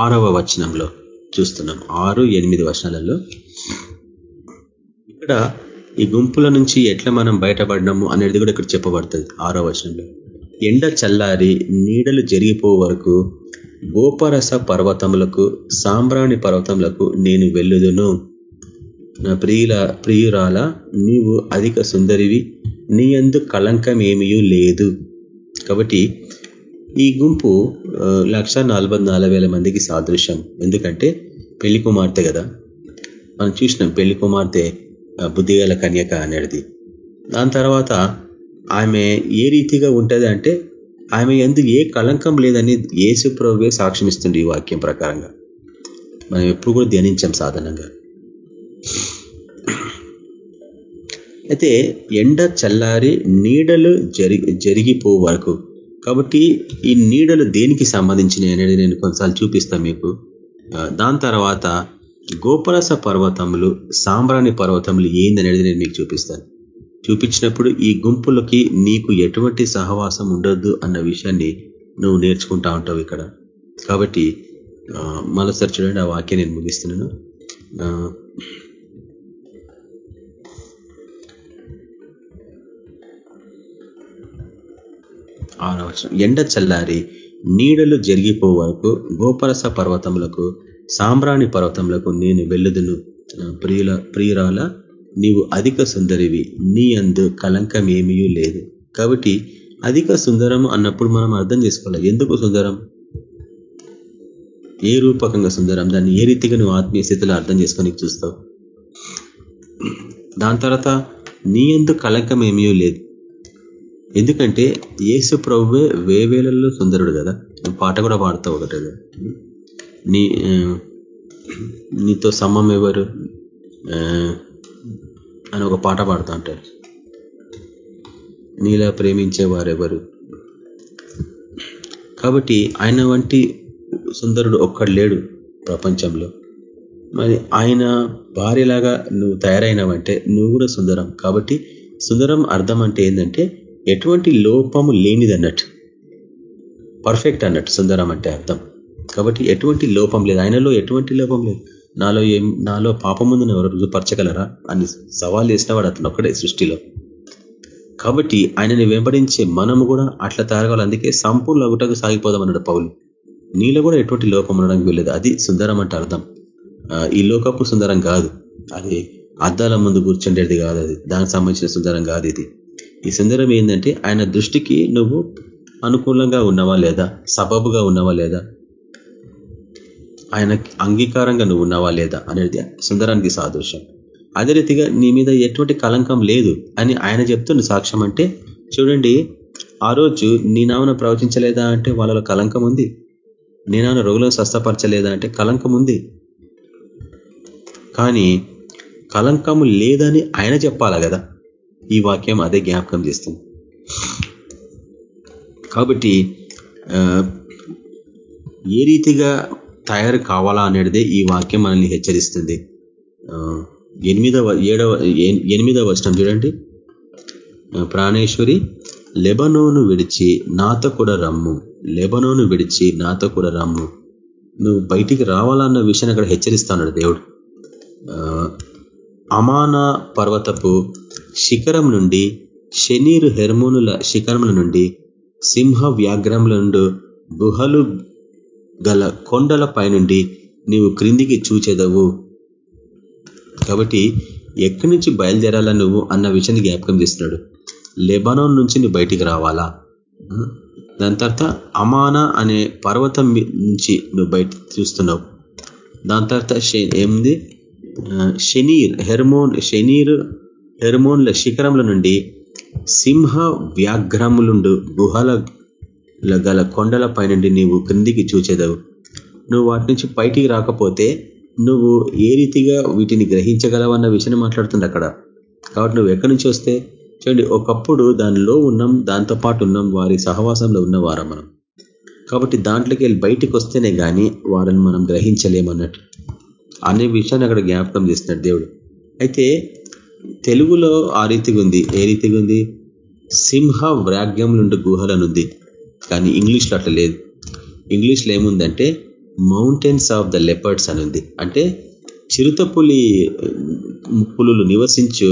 A: ఆరవ వచనంలో చూస్తున్నాం. ఆరు ఎనిమిది వచనాలలో ఇక్కడ ఈ గుంపుల నుంచి ఎట్లా మనం బయటపడినాము అనేది కూడా ఇక్కడ చెప్పబడుతుంది ఆరో వచనంలో. ఎండ చల్లారి నీడలు జరిగిపో వరకు గోపరస పర్వతములకు సాంబ్రాణి పర్వతములకు నేను వెళ్ళుదును. నా ప్రియుల ప్రియురాల నీవు అధిక సుందరివి నీ ఎందు కళంకం ఏమీ లేదు. కాబట్టి ఈ గుంపు లక్ష మందికి సాదృశ్యం. ఎందుకంటే పెళ్ళి కుమార్తె కదా. మనం చూసినాం పెళ్ళి కుమార్తె బుద్ధిగల కన్యక అనేది దాని తర్వాత ఆమె ఏ రీతిగా ఉంటుంది అంటే ఆమె ఎందుకు ఏ కళంకం లేదని ఏసు ప్రభువే సాక్ష్యమిస్తుంది ఈ వాక్యం ప్రకారంగా. మనం ఎప్పుడు కూడా ధ్యానించాం సాధారణంగా. అయితే ఎండ చల్లారి నీడలు జరిగి జరిగిపో వరకు కాబట్టి ఈ నీడలు దేనికి సంబంధించినవి అనేది నేను కొన్నిసార్లు చూపిస్తాను మీకు. దాని తర్వాత గోపరస పర్వతములు సాంబ్రాణి పర్వతములు ఏందనేది నేను మీకు చూపిస్తాను. చూపించినప్పుడు ఈ గుంపులకి నీకు ఎటువంటి సహవాసం ఉండొద్దు అన్న విషయాన్ని నువ్వు నేర్చుకుంటా ఉంటావు ఇక్కడ. కాబట్టి మరోసారి చూడండి ఆ వాక్యం నేను ముగిస్తున్నాను. ఆరవచనం ఎండ చల్లారి నీడలు జరిగిపో వరకు గోపరస పర్వతములకు సాంబ్రాణి పర్వతములకు నేను వెళ్ళుదును. ప్రియుల ప్రియురాల నీవు అధిక సుందరివి. నీ అందు కలంకం ఏమీ లేదు. కాబట్టి అధిక సుందరం అన్నప్పుడు మనం అర్థం చేసుకోవాలి. ఎందుకు సుందరం? ఏ రూపకంగా సుందరం? దాన్ని ఏ రీతిగా నువ్వు ఆత్మీయ స్థితిలో అర్థం చేసుకొని చూస్తావు? దాని తర్వాత నీ ఎందు కలంకం ఏమీ లేదు. ఎందుకంటే యేసు ప్రభువే వేవేలలో సుందరుడు కదా. పాట కూడా పాడతావు ఒకటే నీ నీతో సమ్మం ఎవరు? అని ఒక పాట పాడుతూ ఉంటారు నీలా ప్రేమించేవారెవరు కాబట్టి ఆయన వంటి సుందరుడు ఒక్కడు లేడు ప్రపంచంలో. మరి ఆయన భార్యలాగా నువ్వు తయారైనవంటే నువ్వు కూడా సుందరం. కాబట్టి సుందరం అర్థం అంటే ఏంటంటే ఎటువంటి లోపము లేనిది అన్నట్టు పర్ఫెక్ట్ అన్నట్టు సుందరం అంటే అర్థం. కాబట్టి ఎటువంటి లోపం లేదు. ఆయనలో ఎటువంటి లోపం లేదు. నాలో ఏం నాలో పాపముందు ఎవరు రుజుపరచగలరా అని సవాల్ చేసినవాడు అతను ఒక్కడే సృష్టిలో. కాబట్టి ఆయనని వెంబడించే మనము కూడా అట్లా తయారగాలి అందుకే సంపూర్ణ ఒకటకు సాగిపోదామన్నాడు పౌలు. నీలో కూడా ఎటువంటి లోపం ఉండడానికి వెళ్ళలేదు అది సుందరం అంటే అర్థం. ఈ లోకపు సుందరం కాదు. అది అద్దాల ముందు కూర్చుండేది కాదు అది. దానికి సంబంధించిన సుందరం కాదు ఇది. ఈ సుందరం ఏంటంటే ఆయన దృష్టికి నువ్వు అనుకూలంగా ఉన్నవా లేదా? సబబుగా ఉన్నవా లేదా? ఆయన అంగీకారంగా నువ్వు ఉన్నావా లేదా అనేది సుందరానికి సాదృశ్యం. అదే రీతిగా నీ మీద ఎటువంటి కలంకం లేదు అని ఆయన చెప్తున్న సాక్ష్యం అంటే చూడండి ఆ రోజు నీ నామన ప్రవచించలేదా అంటే వాళ్ళలో కలంకం ఉంది? నీ నాన్న రోగులను స్వస్థపరచలేదా అంటే కలంకం ఉంది? కానీ కలంకము లేదని ఆయన చెప్పాలా కదా? ఈ వాక్యం అదే జ్ఞాపకం చేస్తుంది. కాబట్టి ఏ రీతిగా తయారు కావాలా అనేదే ఈ వాక్యం మనల్ని హెచ్చరిస్తుంది. ఎనిమిదవ ఏడవ ఎనిమిదవ వచనం చూడండి. ప్రాణేశ్వరి లెబనోను విడిచి నాతో కూడా రమ్ము. లెబనోను విడిచి నాతో కూడా రమ్ము. నువ్వు బయటికి రావాలన్న విషయాన్ని అక్కడ హెచ్చరిస్తాడు దేవుడు. అమానా పర్వతపు శిఖరం నుండి శనీరు హెర్మోనుల శిఖరముల నుండి సింహ వ్యాఘ్రముల నుండి గుహలు గల కొండల పైనుండి నీవు క్రిందికి చూచెదవు. కాబట్టి ఎక్కడి నుంచి బయలుదేరాలా నువ్వు అన్న విషయాన్ని జ్ఞాపకం చేస్తున్నాడు. లెబనాన్ నుంచి నువ్వు బయటికి రావాలా? దాని తర్వాత అమానా అనే పర్వతం నుంచి నువ్వు బయట చూస్తున్నావు. దాని తర్వాత ఏముంది? షనీర్ హెర్మోన్ షనీర్ హెర్మోన్ల శిఖరముల నుండి సింహ వ్యాఘ్రములుండు గుహల గల కొండల పైనుండి నీవు క్రిందికి చూచేదవు. నువ్వు వాటి నుంచి బయటికి రాకపోతే నువ్వు ఏ రీతిగా వీటిని గ్రహించగలవన్న విషయాన్ని మాట్లాడుతుంది అక్కడ. కాబట్టి నువ్వు ఎక్కడి నుంచి వస్తే చూడండి ఒకప్పుడు దానిలో ఉన్నాం దాంతో పాటు ఉన్నాం వారి సహవాసంలో ఉన్నవారా మనం. కాబట్టి దాంట్లోకి వెళ్ళి బయటికి వస్తేనే కానీ వారిని మనం గ్రహించలేమన్నట్టు. అనే విషయాన్ని అక్కడ జ్ఞాపకం చేస్తున్నాడు దేవుడు. అయితే తెలుగులో ఆ రీతిగా ఉంది. ఏ రీతిగా ఉంది? సింహ వ్రాగ్యములుండు గుహలనుంది. కానీ ఇంగ్లీష్లో అట్లా లేదు. ఇంగ్లీష్లో ఏముందంటే మౌంటైన్స్ ఆఫ్ ద లెపర్డ్స్ అని ఉంది అంటే చిరుతపులి పులులు నివసించు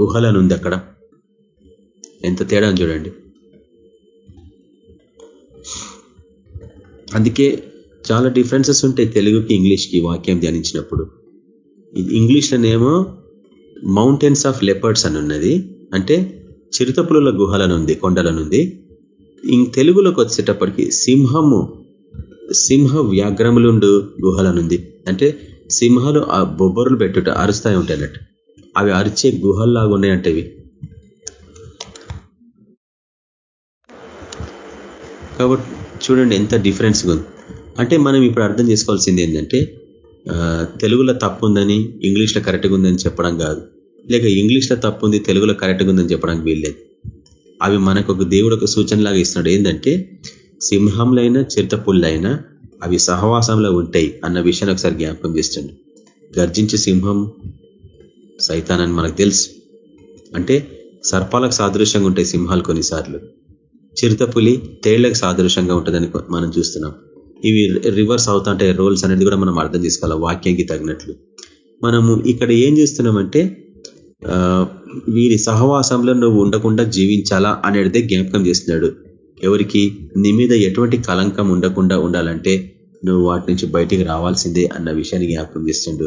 A: గుహలనుంది అక్కడ. ఎంత తేడా చూడండి. అందుకే చాలా డిఫరెన్సెస్ ఉంటాయి తెలుగుకి ఇంగ్లీష్కి వాక్యం ధ్యానించినప్పుడు. ఇంగ్లీష్లోనేమో మౌంటైన్స్ ఆఫ్ లెపర్డ్స్ అని ఉన్నది. అంటే చిరుతపులుల గుహలనుంది కొండలనుంది. తెలుగులోకి వచ్చేటప్పటికి సింహము సింహ వ్యాఘ్రములుండు గుహలనుంది. అంటే సింహాలు ఆ బొబ్బరులు పెట్టుట అరుస్తాయి ఉంటాయి అన్నట్టు. అవి అరిచే గుహల్లాగా ఉన్నాయంటే ఇవి. కాబట్టి చూడండి ఎంత డిఫరెన్స్గా ఉంది. అంటే మనం ఇప్పుడు అర్థం చేసుకోవాల్సింది ఏంటంటే తెలుగులో తప్పు ఉందని ఇంగ్లీష్లో కరెక్ట్గా ఉందని చెప్పడం కాదు. లేక ఇంగ్లీష్లో తప్పు ఉంది తెలుగులో కరెక్ట్గా ఉందని చెప్పడానికి వీల్లేదు. అవి మనకు ఒక దేవుడు ఒక సూచనలాగా ఇస్తున్నాడు. ఏంటంటే సింహంలైనా చిరుతపుళ్ళైనా అవి సహవాసంలో ఉంటాయి అన్న విషయాన్ని ఒకసారి జ్ఞాపకం చేస్తుంది గర్జించే సింహం సైతానని మనకు తెలుసు. అంటే సర్పాలకు సాదృశ్యంగా ఉంటాయి సింహాలు కొన్నిసార్లు. చిరుతపులి తేళ్ళకు సాదృశ్యంగా ఉంటుందని మనం చూస్తున్నాం. ఇవి రివర్స్ అవుతుంటాయి రోల్స్ అనేది కూడా మనం అర్థం చేసుకోవాలి వాక్యానికి తగినట్లు. మనము ఇక్కడ ఏం చేస్తున్నామంటే వీరి సహవాసంలో నువ్వు ఉండకుండా జీవించాలా అనేదే జ్ఞాపకం చేస్తున్నాడు. ఎవరికి? నీ మీద ఎటువంటి కలంకం ఉండకుండా ఉండాలంటే నువ్వు వాటి నుంచి బయటికి రావాల్సిందే అన్న విషయాన్ని జ్ఞాపకం చేస్తుండు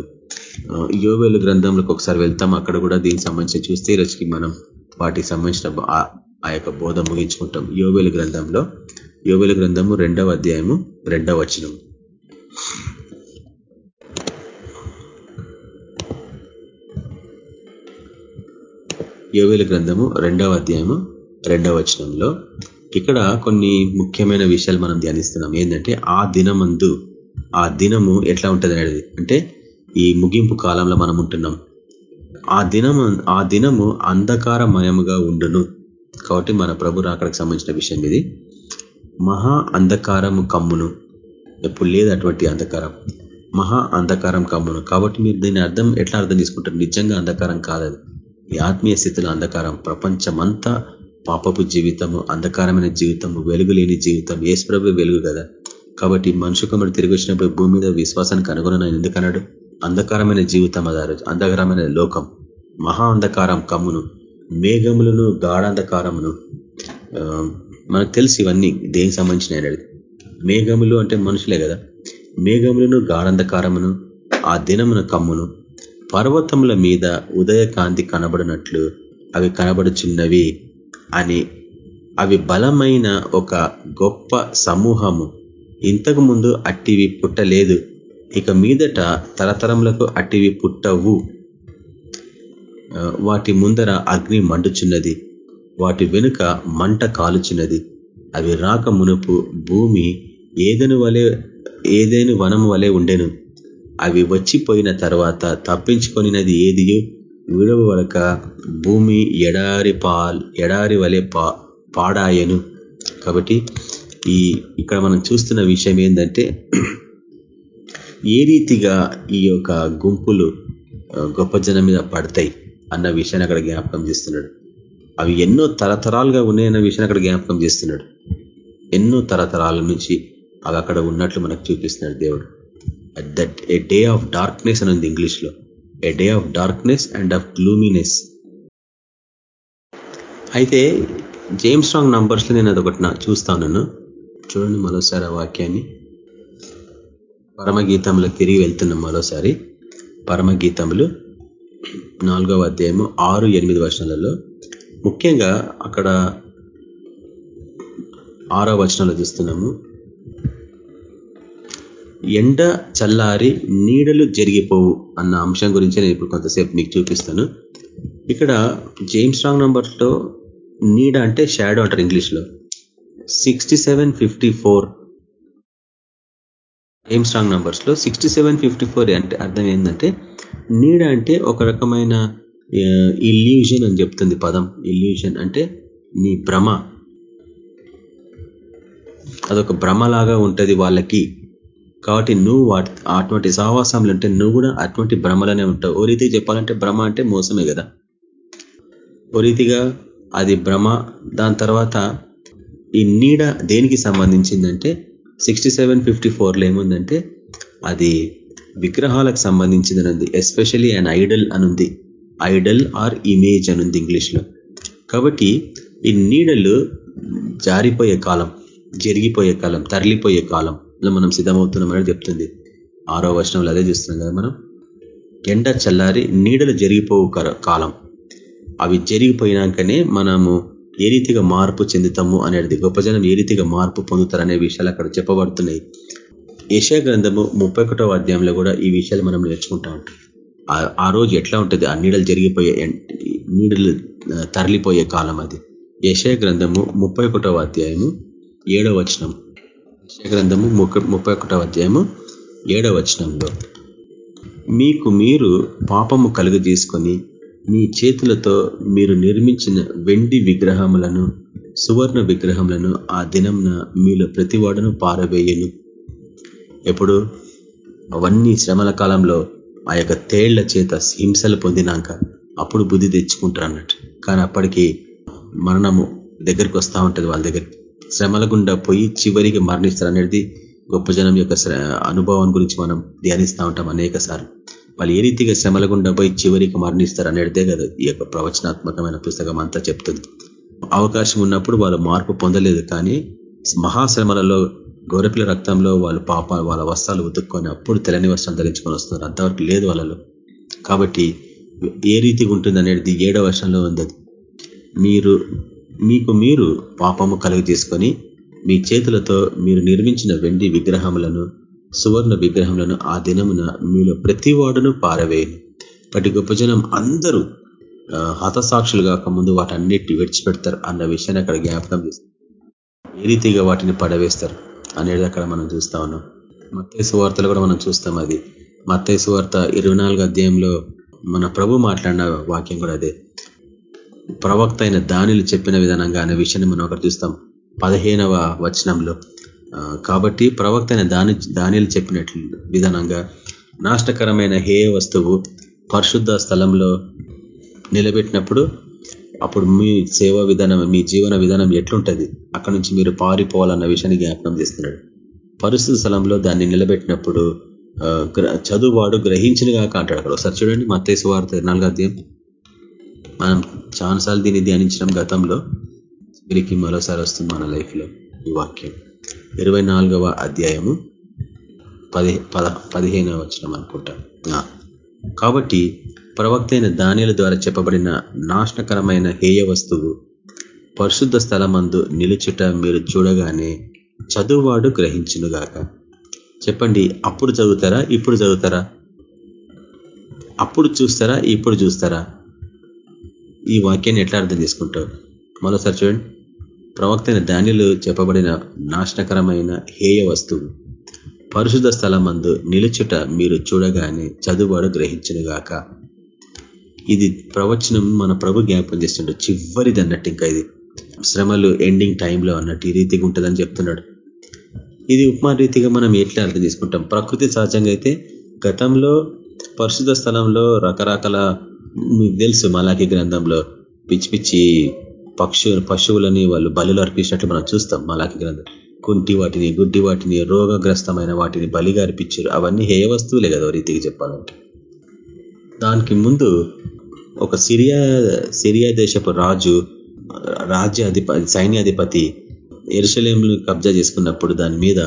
A: యోవేలు గ్రంథంలోకి ఒకసారి వెళ్తాం. అక్కడ కూడా దీనికి సంబంధించి చూస్తే రోజుకి మనం వాటికి సంబంధించిన ఆ యొక్క బోధ ముగించుకుంటాం. యోవేలు గ్రంథంలో యోగుల గ్రంథము రెండవ అధ్యాయము రెండవ వచనం యోవేలు గ్రంథము రెండవ అధ్యాయము రెండవ వచనంలో ఇక్కడ కొన్ని ముఖ్యమైన విషయాలు మనం ధ్యానిస్తున్నాం. ఏంటంటే ఆ దినమందు ఆ దినము ఎట్లా ఉంటుంది అనేది. అంటే ఈ ముగింపు కాలంలో మనం ఉంటున్నాం. ఆ దినము ఆ దినము అంధకారమయముగా ఉండును. కాబట్టి మన ప్రభు రాకడానికి సంబంధించిన విషయం ఇది. మహా అంధకారము కమ్మును. ఎప్పుడు లేదు అటువంటి అంధకారం. మహా అంధకారం కమ్మును. కాబట్టి మీరు దీని అర్థం ఎట్లా అర్థం చేసుకుంటారు? నిజంగా అంధకారం కాదది. ఈ ఆత్మీయ స్థితిలో అంధకారం ప్రపంచమంతా పాపపు జీవితము అంధకారమైన జీవితము వెలుగు లేని జీవితం ఏసుప్రభు వెలుగు కదా. కాబట్టి మనుషు కమ్మడి తిరిగి వచ్చినప్పుడు భూమి మీద విశ్వాసానికి కనుగొన ఎందుకన్నాడు అంధకారమైన జీవితం అదారు అంధకారమైన లోకం. మహా అంధకారం కమ్మును. మేఘములను గాఢాంధకారమును మనకు తెలుసు ఇవన్నీ దేనికి సంబంధించిన మేఘములు అంటే మనుషులే కదా. మేఘములను గాఢంధకారమును ఆ దినమున కమ్మును. పర్వతముల మీద ఉదయకాంతి కనబడినట్లు అవి కనబడుచున్నవి అని. అవి బలమైన ఒక గొప్ప సమూహము. ఇంతకు ముందు అట్టివి పుట్టలేదు. ఇక మీదట తరతరములకు అట్టివి పుట్టవు. వాటి ముందర అగ్ని మండుచున్నది. వాటి వెనుక మంట కాలుచినది. అవి రాక మునుపు భూమి ఏదని వలె ఏదేను వనం వలె ఉండెను. అవి వచ్చిపోయిన తర్వాత తప్పించుకొనినది ఏదియో విడవలక భూమి ఎడారి పాల్ ఎడారి వలె పాడాయను. కాబట్టి ఈ ఇక్కడ మనం చూస్తున్న విషయం ఏంటంటే ఏ రీతిగా ఈ యొక్క గుంపులు గొప్ప జనం మీద పడతాయి అన్న విషయాన్ని అక్కడ జ్ఞాపకం చేస్తున్నాడు. అవి ఎన్నో తరతరాలుగా ఉన్నాయన్న విషయాన్ని అక్కడ జ్ఞాపకం చేస్తున్నాడు. ఎన్నో తరతరాల నుంచి అవి అక్కడ ఉన్నట్లు మనకు చూపిస్తున్నాడు దేవుడు. That a day of darkness అని ఉంది ఇంగ్లీష్లో. A day of darkness and of gloominess అయితే జేమ్స్ రాంగ్ నంబర్స్లో నేను అదొకటి చూస్తా చూస్తాను చూడండి మరోసారి ఆ వాక్యాన్ని. పరమగీతంలో తిరిగి వెళ్తున్నాం మరోసారి. పరమగీతములు నాలుగవ అధ్యాయము ఆరు ఎనిమిది వర్షాలలో ముఖ్యంగా అక్కడ ఆరో వచనంలో చూస్తున్నాము. ఎండ చల్లారి నీడలు జరిగిపోవు అన్న అంశం గురించి నేను ఇప్పుడు కొంతసేపు మీకు చూపిస్తాను. ఇక్కడ జేమ్స్ రాంగ్ నంబర్లో నీడ అంటే షాడో అంటారు ఇంగ్లీష్లో. సిక్స్టీ సెవెన్ ఫిఫ్టీ ఫోర్ ఏం స్ట్రాంగ్ నంబర్స్లో సిక్స్టీ సెవెన్ ఫిఫ్టీ ఫోర్ అంటే అర్థం ఏంటంటే నీడ అంటే ఒక రకమైన ఇల్యూజన్ అని చెప్తుంది పదం. ఇల్యూజన్ అంటే నీ భ్రమ. అదొక భ్రమలాగా ఉంటుంది వాళ్ళకి. కాబట్టి నువ్వు వాటి అటువంటి సహవాసంలో ఉంటే నువ్వు కూడా అటువంటి భ్రమలోనే ఉంటావు. ఓ రీతికి చెప్పాలంటే భ్రమ అంటే మోసమే కదా. ఓ రీతిగా అది భ్రమ. దాని తర్వాత ఈ నీడ దేనికి సంబంధించిందంటే సిక్స్టీ సెవెన్ ఫిఫ్టీ ఫోర్లో ఏముందంటే అది విగ్రహాలకు సంబంధించింది ఎస్పెషలీ అన్ ఐడల్ అనుంది ఐడల్ ఆర్ ఇమేజ్ అనుంది ఇంగ్లీష్లో. కాబట్టి ఈ నీడలు జారిపోయే కాలం జరిగిపోయే కాలం తరలిపోయే కాలం మనం సిద్ధమవుతున్నామని చెప్తుంది. ఆరో వర్షంలో అదే చూస్తున్నాం కదా మనం. ఎండ చల్లారి నీడలు జరిగిపోవు కాలం. అవి జరిగిపోయినాకనే మనము ఏ రీతిగా మార్పు చెందుతాము అనేది గొప్ప జనం ఏ రీతిగా మార్పు పొందుతారు అనే విషయాలు అక్కడ చెప్పబడుతున్నాయి. యశా గ్రంథము ముప్పై అధ్యాయంలో కూడా ఈ విషయాలు మనం నేర్చుకుంటా. ఉంటాం ఆ రోజు ఎట్లా ఉంటుంది? ఆ నీడలు జరిగిపోయే నీడలు తరలిపోయే కాలం అది. యశయ గ్రంథము ముప్పై అధ్యాయము ఏడవ వచనం. యశయ గ్రంథము ముప్పై అధ్యాయము ఏడవ వచనంలో. మీకు మీరు పాపము కలుగజేసుకొని మీ చేతులతో మీరు నిర్మించిన వెండి విగ్రహములను సువర్ణ విగ్రహములను ఆ దినంన మీలో ప్రతివాడును పారవేయను. ఎప్పుడు? అవన్నీ శ్రమల కాలంలో ఆ యొక్క తేళ్ళ చేత హింసలు పొందినాక అప్పుడు బుద్ధి తెచ్చుకుంటారు అన్నట్టు. కానీ అప్పటికి మరణము దగ్గరికి వస్తూ ఉంటుంది వాళ్ళ దగ్గర. శ్రమల గుండా పోయి చివరికి మరణిస్తారు అనేది గొప్ప జనం యొక్క అనుభవం గురించి మనం ధ్యానిస్తూ ఉంటాం అనేక వాళ్ళు ఏ రీతిగా శ్రమల గుండా పోయి చివరికి మరణిస్తారు అనేదే కదా ఈ యొక్క ప్రవచనాత్మకమైన పుస్తకం అంతా చెప్తుంది. అవకాశం ఉన్నప్పుడు వాళ్ళు మార్పు పొందలేదు కానీ మహాశ్రమలలో గోరపిల రక్తంలో వాళ్ళు పాప వాళ్ళ వస్త్రాలు ఉతుక్కొని అప్పుడు తెలని వస్త్రం ధరించుకొని వస్తున్నారు. అంతవరకు లేదు వాళ్ళలో. కాబట్టి ఏ రీతిగా ఉంటుంది అనేది ఏడవ వర్షంలో ఉంది మీరు మీకు మీరు పాపము కలుగు తీసుకొని మీ చేతులతో మీరు నిర్మించిన వెండి విగ్రహములను సువర్ణ విగ్రహములను ఆ దినమున మీలో ప్రతి వాడును పారవేయను. వాటి గొప్ప జనం అందరూ హతసాక్షులు కాకముందు వాటన్నిటి విడిచిపెడతారు అన్న విషయాన్ని అక్కడ జ్ఞాపకం చేస్తారు. ఏ రీతిగా వాటిని పడవేస్తారు? అనేది అక్కడ మనం చూస్తా ఉన్నాం. మత్తేసు వార్తలు కూడా మనం చూస్తాం అది. మత్తేసు వార్త ఇరవై అధ్యాయంలో మన ప్రభు మాట్లాడిన వాక్యం కూడా అదే. ప్రవక్త అయిన దానిలు చెప్పిన విధానంగా అనే విషయాన్ని మనం ఒకటి చూస్తాం. పదిహేనవ వచనంలో. కాబట్టి ప్రవక్త అయిన దాని దానిలు చెప్పినట్లు విధానంగా నాష్టకరమైన హే వస్తువు పరిశుద్ధ స్థలంలో నిలబెట్టినప్పుడు అప్పుడు మీ సేవా విధానం మీ జీవన విధానం ఎట్లుంటుంది? అక్కడి నుంచి మీరు పారిపోవాలన్న విషయాన్ని జ్ఞాపకం చేస్తున్నాడు. పరిస్థితి స్థలంలో దాన్ని నిలబెట్టినప్పుడు చదువువాడు గ్రహించినగా అంటాడు అక్కడ. ఒకసారి చూడండి మత్తేసు వార్త నాలుగో అధ్యాయం. మనం చాలాసార్లు దీన్ని ధ్యానించడం గతంలో. వీరికి మరోసారి వస్తుంది మన లైఫ్లో ఈ వాక్యం. ఇరవై అధ్యాయము పది పద పదిహేనవ వచ్చినాం అనుకుంటా. కాబట్టి ప్రవక్త అయిన దానిల ద్వారా చెప్పబడిన నాశనకరమైన హేయ వస్తువు పరిశుద్ధ స్థలమందు నిలుచుట మీరు చూడగానే చదువువాడు గ్రహించునుగాక. చెప్పండి అప్పుడు చదువుతారా ఇప్పుడు చదువుతారా? అప్పుడు చూస్తారా ఇప్పుడు చూస్తారా? ఈ వాక్యాన్ని ఎట్లా అర్థం చేసుకుంటావు మరోసారి చూడండి. ప్రవక్త అయిన చెప్పబడిన నాశనకరమైన హేయ వస్తువు పరిశుద్ధ స్థలమందు నిలుచుట మీరు చూడగానే చదువువాడు గ్రహించునుగాక. ఇది ప్రవచనం మన ప్రభు జ్ఞాపం చేస్తుండే. చివరిది అన్నట్టు ఇంకా ఇది. శ్రమలు ఎండింగ్ టైంలో అన్నట్టు ఈ రీతిగా ఉంటుందని చెప్తున్నాడు. ఇది ఉపమా రీతిగా మనం ఎట్లా అర్థం చేసుకుంటాం? ప్రకృతి సహజంగా అయితే గతంలో పరిశుద్ధ స్థలంలో రకరకాల మీకు తెలుసు మలాకి గ్రంథంలో పిచ్చి పిచ్చి పక్షు పశువులని వాళ్ళు బలులు అర్పించినట్లు మనం చూస్తాం మలాకి గ్రంథం. కుంటి వాటిని గుడ్డి వాటిని రోగగ్రస్తమైన వాటిని బలిగా అర్పించారు. అవన్నీ హేయ వస్తువులే కదా రీతికి చెప్పాలంటే. దానికి ముందు ఒక సిరియా సిరియా దేశపు రాజు రాజ్య అధిపతి సైన్యాధిపతి ఎరుసలేంలు కబ్జా చేసుకున్నప్పుడు దాని మీద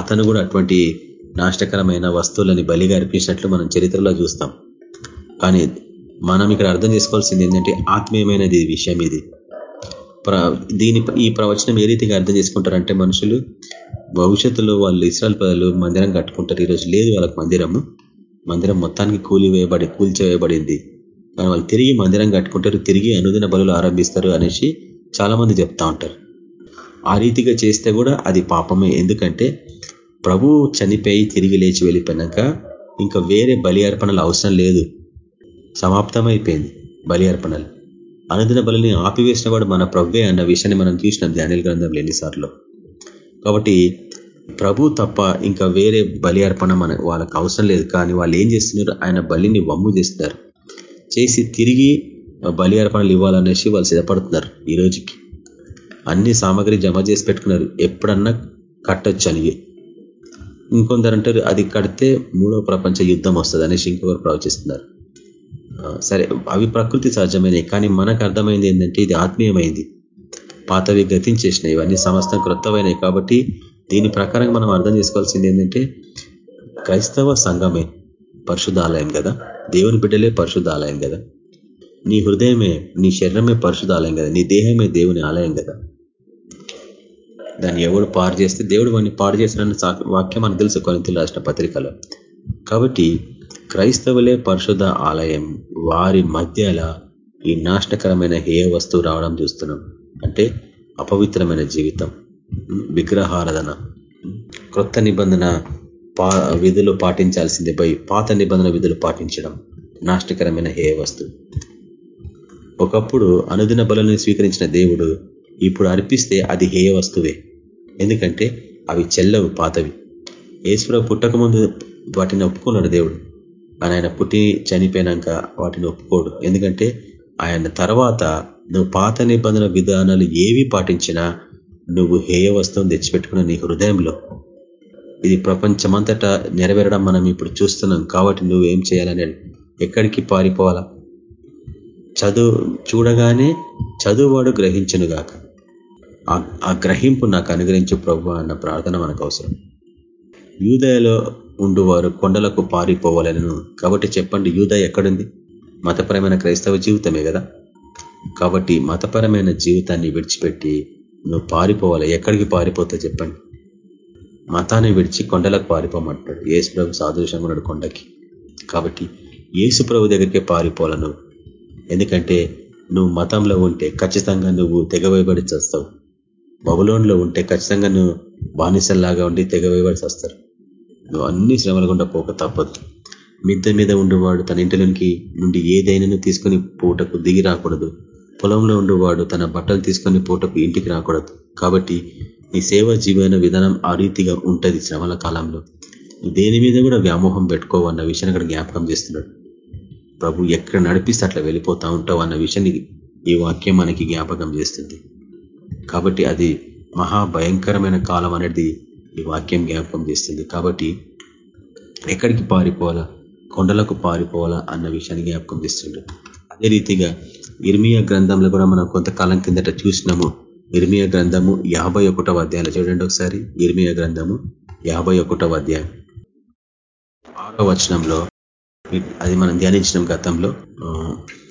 A: అతను కూడా అటువంటి నాష్టకరమైన వస్తువులని బలిగా అర్పించినట్లు మనం చరిత్రలో చూస్తాం. కానీ మనం ఇక్కడ అర్థం చేసుకోవాల్సింది ఏంటంటే ఆత్మీయమైనది విషయం ఇది. దీని ఈ ప్రవచనం ఏ రీతిగా అర్థం చేసుకుంటారంటే మనుషులు భవిష్యత్తులో వాళ్ళు ఇస్రాయల్ పదలు మందిరం కట్టుకుంటారు ఈరోజు లేదు వాళ్ళకి మందిరము. మందిరం మొత్తానికి కూలివేయబడి కూల్చివేయబడింది. వాళ్ళు తిరిగి మందిరం కట్టుకుంటారు తిరిగి అనుదిన బలులు ఆరంభిస్తారు అనేసి చాలామంది చెప్తా ఉంటారు. ఆ రీతిగా చేస్తే కూడా అది పాపమే. ఎందుకంటే ప్రభు చనిపోయి తిరిగి లేచి వెళ్ళిపోయినాక ఇంకా వేరే బలి అర్పణలు అవసరం లేదు. సమాప్తమైపోయింది బలి అర్పణలు. అనుదిన బలిని ఆపివేసిన వాడు మన ప్రవ్వే అన్న విషయాన్ని మనం చూసినాం ధ్యానిల గ్రంథంలో ఎన్నిసార్లు. కాబట్టి ప్రభు తప్ప ఇంకా వేరే బలి అర్పణ మన వాళ్ళకి అవసరం లేదు. కానీ వాళ్ళు ఏం చేస్తున్నారు? ఆయన బలిని వమ్ము చేస్తారు చేసి తిరిగి బలి అర్పణలు ఇవ్వాలనేసి వాళ్ళు సిద్ధపడుతున్నారు ఈ రోజుకి. అన్ని సామాగ్రి జమ చేసి పెట్టుకున్నారు. ఎప్పుడన్నా కట్టొచ్చు అని. ఇంకొందరు అంటారు అది కడితే మూడో ప్రపంచ యుద్ధం వస్తుంది అనేసి ఇంకొకరు ప్రవచిస్తున్నారు. సరే అవి ప్రకృతి సహజమైనవి కానీ మనకు అర్థమైంది ఏంటంటే ఇది ఆత్మీయమైంది. పాతవి గతించేసినాయి ఇవన్నీ సమస్తం క్రొత్తమైనవి కాబట్టి దీని ప్రకారంగా మనం అర్థం చేసుకోవాల్సింది ఏంటంటే క్రైస్తవ సంఘమే. పరిశుధాలయం కదా? దేవుని బిడ్డలే పరిశుధాలయం కదా? నీ హృదయమే నీ శరీరమే పరిశుధాలయం కదా? నీ దేహమే దేవుని ఆలయం కదా? దాన్ని ఎవడు పాడు చేస్తే దేవుడు వాడిని పాడు చేసిన వాక్యం మనకు తెలుసు కొనితులు రాసిన పత్రికలో. కాబట్టి క్రైస్తవులే పరిశుద్ధ ఆలయం వారి మధ్యల ఈ నాశనకరమైన హేయ వస్తువు రావడం చూస్తున్నాం. అంటే అపవిత్రమైన జీవితం. విగ్రహారాధన. క్రొత్త నిబంధన విధులు పాటించాల్సిందే. పోయి పాత నిబంధన విధులు పాటించడం నాష్టకరమైన హేయ వస్తువు? ఒకప్పుడు అనుదిన బలను స్వీకరించిన దేవుడు ఇప్పుడు అర్పిస్తే అది హేయ వస్తువే. ఎందుకంటే అవి చెల్లవు పాతవి. ఈశ్వర పుట్టక ముందు వాటిని ఒప్పుకున్నాడు దేవుడు. ఆయన పుట్టి చనిపోయినాక వాటిని ఒప్పుకోడు. ఎందుకంటే ఆయన తర్వాత నువ్వు పాత నిబంధన విధానాలు ఏవి పాటించినా నువ్వు హేయ వస్తువుని తెచ్చిపెట్టుకున్న నీ హృదయంలో ఇది ప్రపంచమంతటా నెరవేరడం మనం ఇప్పుడు చూస్తున్నాం. కాబట్టి నువ్వేం చేయాలని ఎక్కడికి పారిపోవాలా? చదువు చూడగానే చదువువాడు గ్రహించనుగాక ఆ గ్రహింపు నాకు అనుగ్రహించు ప్రభు అన్న ప్రార్థన మనకు అవసరం. యూదయలో ఉండువారు కొండలకు పారిపోవాలను. కాబట్టి చెప్పండి యూద ఎక్కడుంది? మతపరమైన క్రైస్తవ జీవితమే కదా? కాబట్టి మతపరమైన జీవితాన్ని విడిచిపెట్టి నువ్వు పారిపోవాలి. ఎక్కడికి పారిపోతా చెప్పండి? మతాన్ని విడిచి కొండలకు పారిపోమంటాడు ఏసు ప్రభు సాదృశ్యంగా ఉన్నాడు కొండకి. కాబట్టి ఏసు ప్రభు దగ్గరికే పారిపోలను ఎందుకంటే నువ్వు మతంలో ఉంటే ఖచ్చితంగా నువ్వు తెగవేయబడి చేస్తావు. బబులోన్లో ఉంటే ఖచ్చితంగా నువ్వు బానిసల్లాగా ఉండి తెగవేయబడి చేస్తారు. నువ్వు అన్ని శ్రమల గుండా పోక తప్పదు. మిద్దె మీద ఉండేవాడు తన ఇంటిలోనికి నుండి ఏదైనా తీసుకొని పూటకు దిగి రాకూడదు. పొలంలో ఉండేవాడు తన బట్టలు తీసుకొని పూటకు ఇంటికి రాకూడదు. కాబట్టి నీ సేవ జీవన విధానం ఆ రీతిగా ఉంటుంది శ్రమల కాలంలో. దేని మీద కూడా వ్యామోహం పెట్టుకోవన్న విషయాన్ని అక్కడ జ్ఞాపకం చేస్తున్నాడు. ప్రభు ఎక్కడ నడిపిస్తే అట్లా వెళ్ళిపోతా ఉంటావు అన్న విషయాన్ని ఈ వాక్యం మనకి జ్ఞాపకం చేస్తుంది. కాబట్టి అది మహాభయంకరమైన కాలం అనేది ఈ వాక్యం జ్ఞాపకం చేస్తుంది. కాబట్టి ఎక్కడికి పారిపోవాలా కొండలకు పారిపోవాలా అన్న విషయాన్ని జ్ఞాపకం చేస్తుండ్రు అదే రీతిగా ఇర్మియా గ్రంథంలో కూడా మనం కొంతకాలం కిందట చూసినాము. ఇర్మియా గ్రంథము యాభై ఒకటవ అధ్యాయంలో చూడండి ఒకసారి. ఇర్మియా గ్రంథము యాభై ఒకటవ అధ్యాయం. ఆరో వచనంలో అది మనం ధ్యానించిన గతంలో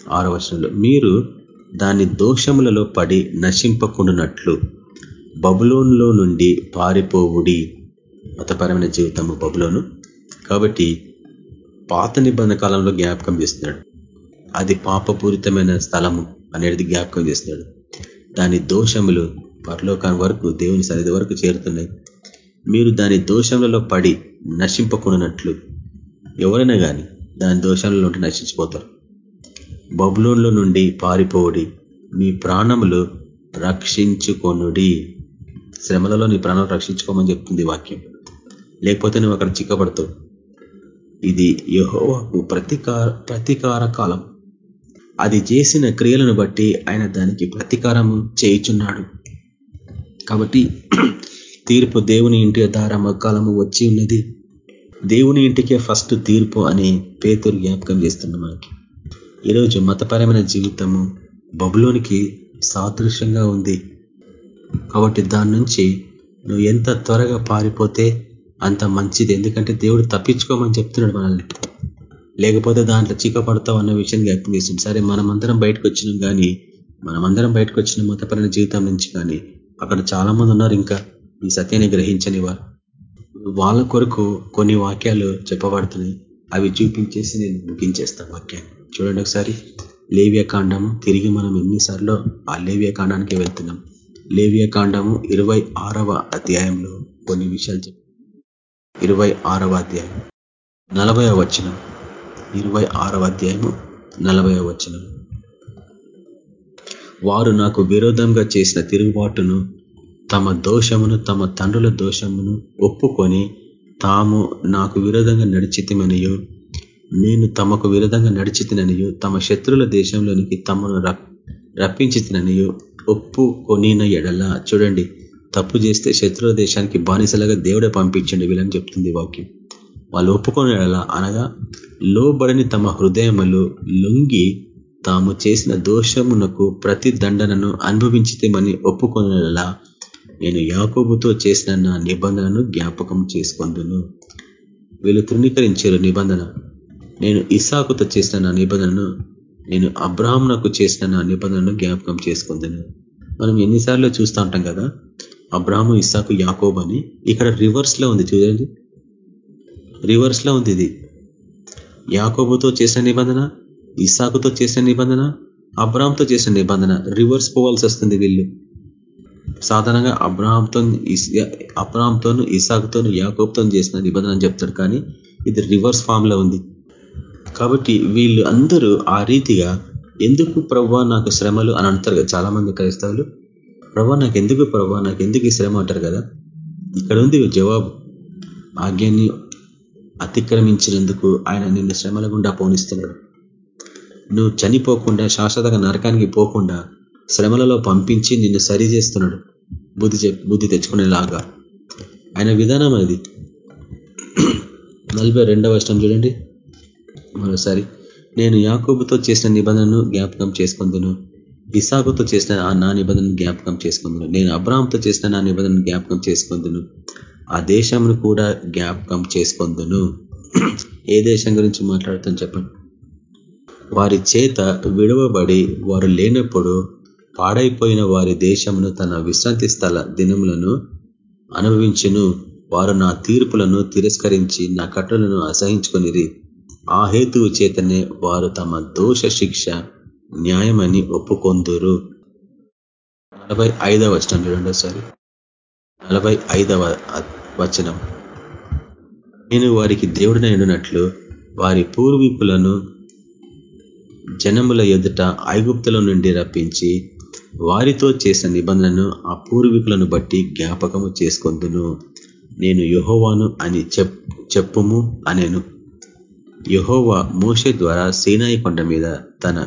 A: ఆరో వచనంలో మీరు దాని దోషములలో పడి నశింపకుండానట్లు బబులోన్లో నుండి పారిపోవుడి మతపరమైన జీవితము బబులోను. కాబట్టి పాత నిబంధన కాలంలో జ్ఞాపకం చేస్తున్నాడు. అది పాపపూరితమైన స్థలము అనేది జ్ఞాపకం చేస్తున్నాడు. దాని దోషములు పరలోకం వరకు దేవుని సన్నిధి వరకు చేరుతున్నాయి. మీరు దాని దోషములలో పడి నశింపకున్నట్లు ఎవరైనా కానీ దాని దోషంలో ఉంటే నశించిపోతారు. బబులోన్లో నుండి పారిపోడి మీ ప్రాణములు రక్షించుకొనుడి. శ్రమలలో నీ ప్రాణం రక్షించుకోమని చెప్తుంది వాక్యం. లేకపోతే నువ్వు అక్కడ చిక్కబడతావు ఇది యహోవాకు ప్రతీకార ప్రతీకార కాలం. అది చేసిన క్రియలను బట్టి ఆయన దానికి ప్రతీకారం చేయుచున్నాడు. కాబట్టి తీర్పు దేవుని ఇంటి దారమ మగ్గాలము వచ్చి ఉన్నది. దేవుని ఇంటికే ఫస్ట్ తీర్పు అని పేతురు జ్ఞాపకం చేస్తుంది మనకి. ఈరోజు మతపరమైన జీవితము బబులోనికి సాదృశ్యంగా ఉంది. కాబట్టి దాని నుంచి నువ్వు ఎంత త్వరగా పారిపోతే అంత మంచిది. ఎందుకంటే దేవుడు తప్పించుకోమని చెప్తున్నాడు మనల్ని. లేకపోతే దాంట్లో చీకపడతావు అన్న విషయం జ్ఞాపకం చేసింది. సరే మనమందరం బయటకు వచ్చినాం కానీ మనమందరం బయటకు వచ్చిన మతపరమైన జీవితం నుంచి కానీ అక్కడ చాలా మంది ఉన్నారు ఇంకా ఈ సత్యాన్ని గ్రహించని వారు. వాళ్ళ కొరకు కొన్ని వాక్యాలు చెప్పబడుతున్నాయి. అవి చూపించేసి నేను ముగించేస్తాను వాక్యాన్ని. చూడండి ఒకసారి. లేవియ కాండము తిరిగి మనం ఎన్నిసార్లు ఆ లేవియ కాండానికి వెళ్తున్నాం. లేవియ కాండము ఇరవై అధ్యాయంలో కొన్ని విషయాలు ఇరవై ఆరవ అధ్యాయం. నలభై వచనం. ఇరవై ఆరవ అధ్యాయము నలభై వచనం. వారు నాకు విరోధంగా చేసిన తిరుగుబాటును తమ దోషమును తమ తండ్రుల దోషమును ఒప్పుకొని తాము నాకు విరోధంగా నడిచితిమనియో నేను తమకు విరోధంగా నడిచితిననియో తమ శత్రుల దేశంలోనికి తమను రప్పించితిననియో ఒప్పుకొనిన ఎడల చూడండి తప్పు చేస్తే శత్రుల దేశానికి బానిసలుగా దేవుడే పంపించండి వీళ్ళని చెప్తుంది వాక్యం. వాళ్ళు ఒప్పుకొని అనగా లోబడని తమ హృదయములు లొంగి తాము చేసిన దోషమునకు ప్రతి దండనను అనుభవించితేమని ఒప్పుకొనలా నేను యాకోబుతో చేసిన నా నిబంధనను జ్ఞాపకం చేసుకుందును. వీళ్ళు తృణీకరించారు నిబంధన. నేను ఇసాకుతో చేసిన నా నిబంధనను నేను అబ్రాహ్మణకు చేసిన నా నిబంధనను జ్ఞాపకం చేసుకుందును. మనం ఎన్నిసార్లు చూస్తూ ఉంటాం కదా అబ్రాహ్ము ఇసాకు యాకోబ్ అని. ఇక్కడ రివర్స్లో ఉంది చూడండి. రివర్స్లో ఉంది ఇది. యాకోబుతో చేసిన నిబంధన ఇసాకుతో చేసిన నిబంధన అబ్రామ్తో చేసిన నిబంధన రివర్స్ పోవాల్సి వస్తుంది వీళ్ళు. సాధారణంగా అబ్రాహంతో అబ్రాహంతోను ఇసాకుతోను యాకోబ్తో చేసిన నిబంధన అని చెప్తారు కానీ ఇది రివర్స్ ఫామ్లో ఉంది. కాబట్టి వీళ్ళు అందరూ ఆ రీతిగా ఎందుకు ప్రవ్వా నాకు శ్రమలు అని అంటారు చాలా మంది క్రైస్తవులు. ప్రభా నాకు ఎందుకు ప్రభా నాకు ఎందుకు ఈ శ్రమ అంటారు కదా? ఇక్కడ ఉంది జవాబు. ఆజ్ఞాన్ని అతిక్రమించినందుకు ఆయన నిన్ను శ్రమల గుండా పోనిస్తున్నాడు. నువ్వు చనిపోకుండా శాశ్వతంగా నరకానికి పోకుండా శ్రమలలో పంపించి నిన్ను సరి చేస్తున్నాడు బుద్ధి బుద్ధి తెచ్చుకునేలాగా. ఆయన విధానం అది. నలభై రెండవ అష్టం చూడండి. మరోసారి నేను యాకోబుతో చేసిన నిబంధనను జ్ఞాపకం చేసుకుందును. ఇసాకుతో చేసిన ఆ నా నిబంధనను జ్ఞాపకం చేసుకుందును. నేను అబ్రామ్తో చేసిన నా నిబంధనను జ్ఞాపకం చేసుకుందును. ఆ దేశంను కూడా జ్ఞాపకం చేసుకుందును. ఏ దేశం గురించి మాట్లాడుతాను చెప్పండి? వారి చేత విడవబడి వారు లేనప్పుడు పాడైపోయిన వారి దేశమును తన విశ్రాంతి స్థల దినములను అనుభవించును. వారు నా తీర్పులను తిరస్కరించి నా కట్టలను అసహించుకొనిరి. ఆ హేతువు చేతనే వారు తమ దోష శిక్ష న్యాయమని ఒప్పుకొందురు. నలభై ఐదవ వచనం చూడండి ఒకసారి. నలభై ఐదవ వచనం. నేను వారికి దేవుడినైనట్లు వారి పూర్వీకులను జనముల ఎదుట ఐగుప్తుల నుండి రప్పించి వారితో చేసిన నిబంధనను ఆ పూర్వీకులను బట్టి జ్ఞాపకము చేసుకొందును. నేను యహోవాను అని చెప్పుము అనేను. యహోవా మోషే ద్వారా సీనాయి కొండ మీద తన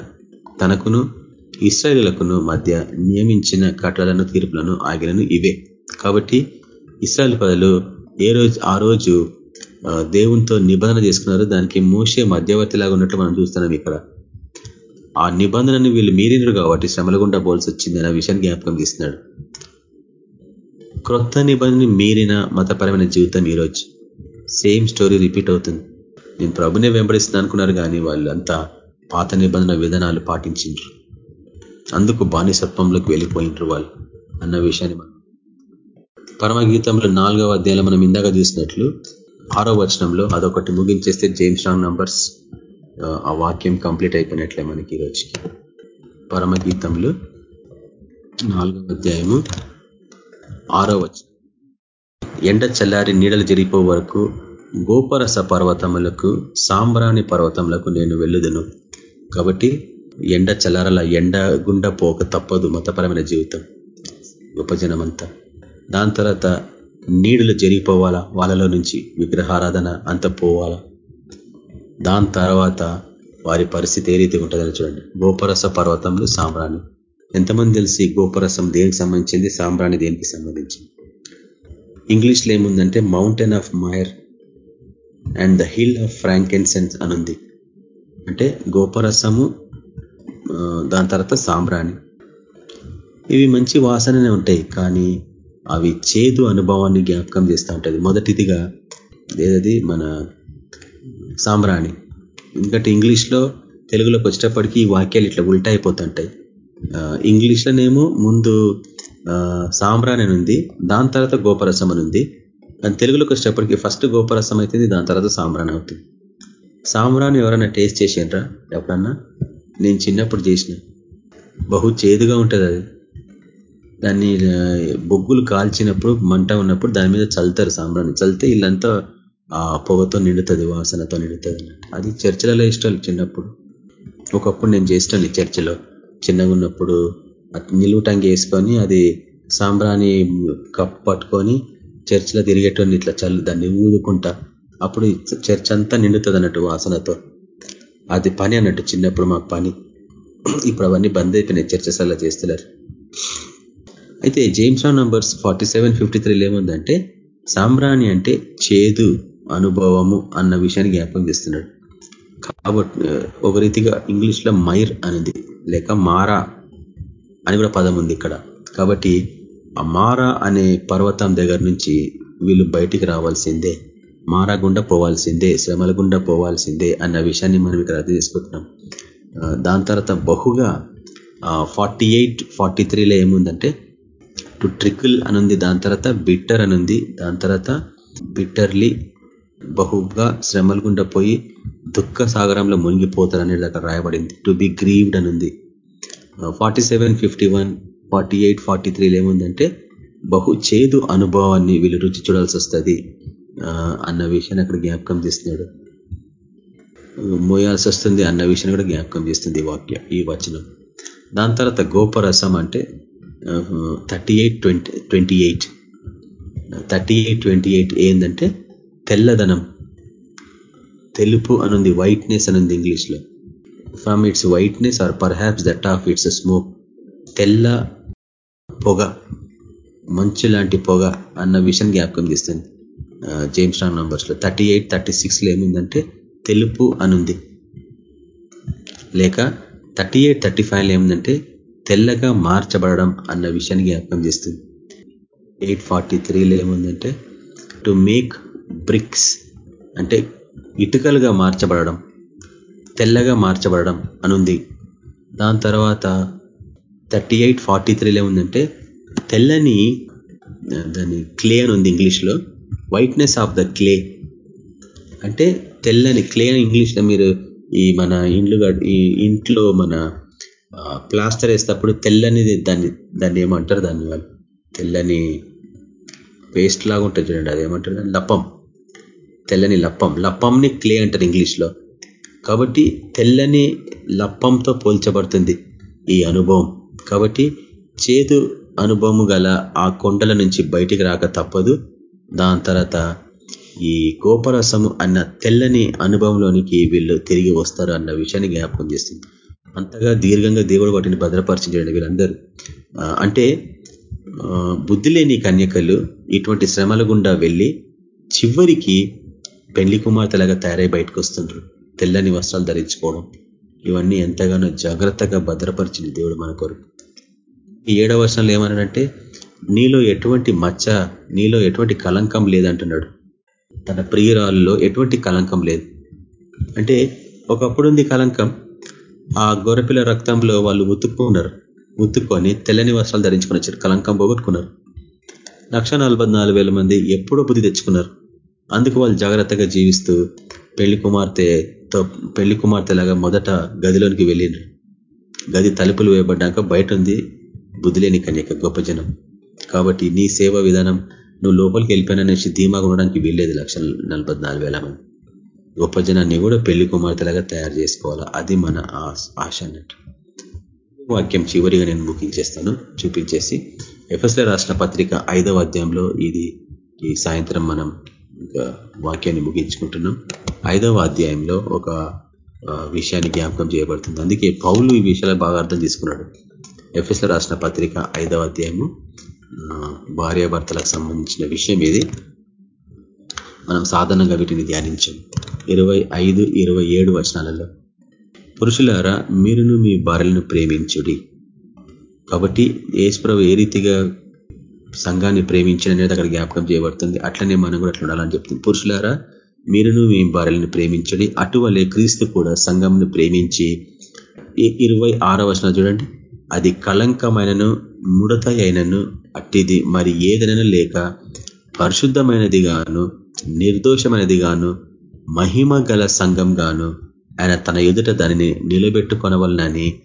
A: తనకును ఇస్రాయలులకును మధ్య నియమించిన కట్టలను తీర్పులను ఆగిలను ఇవే. కాబట్టి ఇస్రాయల్ పదలు ఏ రోజు ఆ రోజు దేవునితో నిబంధన చేసుకున్నారు దానికి మోసే మధ్యవర్తిలాగా ఉన్నట్టు మనం చూస్తున్నాం ఇక్కడ. ఆ నిబంధనని వీళ్ళు మీరినరు కాబట్టి శ్రమల గుండా పోల్సి వచ్చింది అనే విషయాన్ని జ్ఞాపకం తీస్తున్నాడు క్రొత్త నిబంధనని మీరిన మతపరమైన జీవితం ఈరోజు సేమ్ స్టోరీ రిపీట్ అవుతుంది. నేను ప్రభునే వెంబడిస్తున్నా అనుకున్నారు కానీ వాళ్ళంతా పాత నిబంధన విధానాలు పాటించిండ్రు. అందుకు బానిసత్వంలోకి వెళ్ళిపోయిండ్రు వాళ్ళు అన్న విషయాన్ని మనం పరమగీతంలో నాలుగవ అధ్యాయంలో మనం ఇందాక చూసినట్లు ఆరో వచనంలో అదొకటి ముగించేస్తే జేమ్స్ రాంగ్ నంబర్స్ ఆ వాక్యం కంప్లీట్ అయిపోయినట్లే మనకి ఈరోజుకి. పరమగీతంలో నాలుగవ అధ్యాయము ఆరో వచనం. ఎండ చల్లారి నీడలు జరిపో వరకు గోపరస పర్వతములకు సాంబ్రాణి పర్వతములకు నేను వెళ్ళుదను. కాబట్టి ఎండ చల్లారల ఎండ గుండా పోక తప్పదు మతపరమైన జీవితం. గొప్ప జనమంతా. దాని తర్వాత నీడులు జరిగిపోవాలా? వాళ్ళలో నుంచి విగ్రహారాధన అంత పోవాలా? దాని తర్వాత వారి పరిస్థితి ఏ రీతి ఉంటుందని చూడండి. గోపరస పర్వతంలో సాంబ్రాణి. ఎంతమంది తెలిసి గోపరసం దేనికి సంబంధించింది? సాంబ్రాణి దేనికి సంబంధించింది? ఇంగ్లీష్లో ఏముందంటే mountain of myrrh and the hill of frankincense అనుంది అంటే గోపరసము దాని తర్వాత సాంబ్రాణి. ఇవి మంచి వాసననే ఉంటాయి. కానీ అవి చేదు అనుభవాన్ని జ్ఞాపకం చేస్తూ ఉంటుంది. మొదటిదిగా ఏదది? మన సాంబ్రాణి. ఎందుకంటే ఇంగ్లీష్లో తెలుగులోకి వచ్చేటప్పటికి ఈ వాక్యాలు ఇట్లా ఉల్టా అయిపోతుంటాయి ఇంగ్లీష్లోనేమో ముందు సాంబ్రాణి అని ఉంది దాని తర్వాత గోపరసం అని ఉంది. కానీ తెలుగులోకి వచ్చేటప్పటికి ఫస్ట్ గోపరసం అవుతుంది దాని తర్వాత సాంబ్రాణి అవుతుంది సాంబ్రాన్ని ఎవరైనా టేస్ట్ చేసిండ్రా? ఎప్పుడన్నా? నేను చిన్నప్పుడు చేసిన. బహు చేదుగా ఉంటుంది అది దాన్ని బొగ్గులు కాల్చినప్పుడు మంట ఉన్నప్పుడు దాని మీద చల్లుతారు సాంబ్రాన్ని చల్లితే వీళ్ళంతా ఆ పొగతో నిండుతుంది వాసనతో నిండుతుంది. అది చర్చలలో ఇష్టాలు చిన్నప్పుడు. ఒకప్పుడు నేను చేస్తాను చర్చలో. చిన్నగా ఉన్నప్పుడు నిలువు టంగి వేసుకొని అది సాంబ్రాణి కప్ పట్టుకొని చర్చిలో తిరిగేటోని ఇట్లా చల్లు దాన్ని ఊదుకుంటా. అప్పుడు చర్చ్ అంతా నిండుతుంది అన్నట్టు వాసనతో. అది పని అన్నట్టు చిన్నప్పుడు మాకు పని. ఇప్పుడు అవన్నీ బంద్ అయిపోయినాయి చర్చస్ అలా చేస్తున్నారు. అయితే జేమ్స్ రా నంబర్స్ ఫార్టీ సెవెన్ ఫిఫ్టీ త్రీలో ఏముందంటే సాంబ్రాణి అంటే చేదు అనుభవము అన్న విషయాన్ని జ్ఞాపకం చేస్తున్నాడు. కాబట్టి ఒక రీతిగా ఇంగ్లీష్లో మైర్ అనేది లేక మారా అని కూడా పదం ఉంది ఇక్కడ. కాబట్టి ఆ మారా అనే పర్వతం దగ్గర నుంచి వీళ్ళు బయటికి రావాల్సిందే మారా గుండా పోవాల్సిందే శ్రమల గుండా పోవాల్సిందే అన్న విషయాన్ని మనం ఇక్కడ అర్థం చేసుకుంటున్నాం. దాని తర్వాత బహుగా ఫార్టీ ఎయిట్ ఫార్టీ త్రీలో ఏముందంటే టు ట్రికుల్ అనుంది దాని తర్వాత బిట్టర్ అనుంది దాని తర్వాత బిట్టర్లీ బహుగా శ్రమల గుండా పోయి దుఃఖ సాగరంలో మునిగిపోతారు అనేది అక్కడ రాయబడింది. టు బి గ్రీవ్డ్ అనుంది. Forty seven fifty one forty eight forty త్రీలో ఏముందంటే బహు చేదు అనుభవాన్ని వీళ్ళు రుచి చూడాల్సి వస్తుంది అన్న విషయాన్ని అక్కడ జ్ఞాపకం చేస్తున్నాడు. మోయాల్సి వస్తుంది అన్న విషయాన్ని కూడా జ్ఞాపకం చేస్తుంది ఈ వాక్య ఈ వచనం. దాని తర్వాత గోపరసం అంటే thirty eight twenty twenty eight thirty eight twenty eight ఏంటంటే తెల్లదనం. తెలుపు అనుంది వైట్నెస్ అనుంది ఇంగ్లీష్లో. From its whiteness or perhaps that of its smoke తెల్ల పొగ మంచు లాంటి పొగ అన్న విషయం జ్ఞాపకం చేస్తుంది. జేమ్స్ రాంగ్ నంబర్స్లో థర్టీ ఎయిట్ థర్టీ సిక్స్లో ఏమిందంటే తెలుపు అనుంది. లేక థర్టీ ఎయిట్ థర్టీ ఫైవ్లో ఏమిందంటే తెల్లగా మార్చబడడం అన్న విషయాన్ని జ్ఞాపకం చేస్తుంది. ఎయిట్ ఫార్టీ త్రీలో ఏముందంటే టు మేక్ బ్రిక్స్ అంటే ఇటుకలుగా మార్చబడడం తెల్లగా మార్చబడడం అనుంది. దాని తర్వాత థర్టీ ఎయిట్ ఫార్టీ త్రీలో ఏముందంటే తెల్లని దాని క్లే అని ఉంది ఇంగ్లీష్లో వైట్నెస్ ఆఫ్ ద క్లే. అంటే తెల్లని క్లే అని ఇంగ్లీష్లో మీరు ఈ మన ఇండ్లు ఈ ఇంట్లో మన ప్లాస్టర్ వేసేటప్పుడు తెల్లని దాన్ని దాన్ని ఏమంటారు దాన్ని? వాళ్ళు తెల్లని పేస్ట్ లాగా ఉంటుంది చూడండి అది ఏమంటారు దాన్ని? లప్పం. తెల్లని లప్పం. లప్పంని క్లే అంటారు ఇంగ్లీష్లో. కాబట్టి తెల్లని లప్పంతో పోల్చబడుతుంది ఈ అనుభవం. కాబట్టి చేదు అనుభవము గల ఆ కొండల నుంచి బయటికి రాక తప్పదు. దాని తర్వాత ఈ గోపరసము అన్న తెల్లని అనుభవంలోనికి వీళ్ళు తిరిగి వస్తారు అన్న విషయాన్ని జ్ఞాపకం చేస్తుంది. అంతగా దీర్ఘంగా దేవుడు వాటిని భద్రపరిచించండి వీళ్ళందరూ. అంటే బుద్ధి లేని కన్యకలు ఇటువంటి శ్రమల గుండా వెళ్ళి చివరికి పెళ్ళి కుమార్తెలాగా తయారై బయటకు వస్తుండ్రు. తెల్లని వస్త్రాలు ధరించుకోవడం. ఇవన్నీ ఎంతగానో జాగ్రత్తగా భద్రపరిచింది దేవుడు మన కొరకు. ఈ ఏడవ వర్షంలో ఏమన్నాడంటే నీలో ఎటువంటి మచ్చ నీలో ఎటువంటి కలంకం లేదంటున్నాడు. తన ప్రియురాల్లో ఎటువంటి కలంకం లేదు. అంటే ఒకప్పుడు ఉంది కలంకం ఆ గొర్రెపిల్ల రక్తంలో వాళ్ళు ఉతుక్కున్నారు. ఉతుక్కొని తెల్లని వస్త్రాలు ధరించుకొని వచ్చారు. కలంకం పోగొట్టుకున్నారు. లక్ష మంది ఎప్పుడో బుద్ధి తెచ్చుకున్నారు. అందుకు వాళ్ళు జాగ్రత్తగా జీవిస్తూ పెళ్ళి కుమార్తెతో పెళ్ళి కుమార్తెలాగా మొదట గదిలోనికి వెళ్ళిండ్రు. గది తలుపులు వేయబడ్డాక బయట ఉంది బుద్ధిలేని కన్యక గొప్ప జనం. కాబట్టి నీ సేవ విధానం నువ్వు లోపలికి వెళ్ళిపోయిననేసి ధీమాగా ఉండడానికి వీల్లేదు లక్ష మంది. గొప్ప జనాన్ని కూడా పెళ్ళి కుమార్తెలాగా తయారు చేసుకోవాలా? అది మన ఆశ అన్నట్టు. వాక్యం చివరిగా నేను ముగించేస్తాను. చూపించేసి ఎఫ్ఎస్లో రాసిన పత్రిక ఐదవ అధ్యాయంలో ఇది ఈ సాయంత్రం మనం వాక్యాన్ని ముగించుకుంటున్నాం. ఐదవ అధ్యాయంలో ఒక విషయాన్ని జ్ఞాపకం చేయబడుతుంది. అందుకే పౌలు ఈ విషయాలు బాగా అర్థం తీసుకున్నాడు ఎఫ్ఎస్లో రాసిన పత్రిక ఐదవ అధ్యాయము భార్యాభర్తలకు సంబంధించిన విషయం ఇది మనం సాధారణంగా వీటిని ధ్యానించాం. ఇరవై ఐదు ఇరవై ఏడు వచనాలలో. పురుషులారా మీరును మీ భార్యలను ప్రేమించుడి. కాబట్టి ఏసుప్రభు ఏ రీతిగా సంఘాన్ని ప్రేమించిన అనేది అక్కడ జ్ఞాపకం చేయబడుతుంది. అట్లనే మనం కూడా అట్లా ఉండాలని చెప్తుంది. పురుషులారా మీరును మీ భార్యలను ప్రేమించండి. అటువలే క్రీస్తు కూడా సంఘంను ప్రేమించి ఇరవై ఆరో వచన చూడండి. అది కళంకమైనను ముడత అయినను అట్టిది మరి ఏదైనా లేక పరిశుద్ధమైనది గాను నిర్దోషమైనది గాను మహిమ గల సంఘంగాను ఆయన తన ఎదుట దానిని నిలబెట్టుకొనవలనని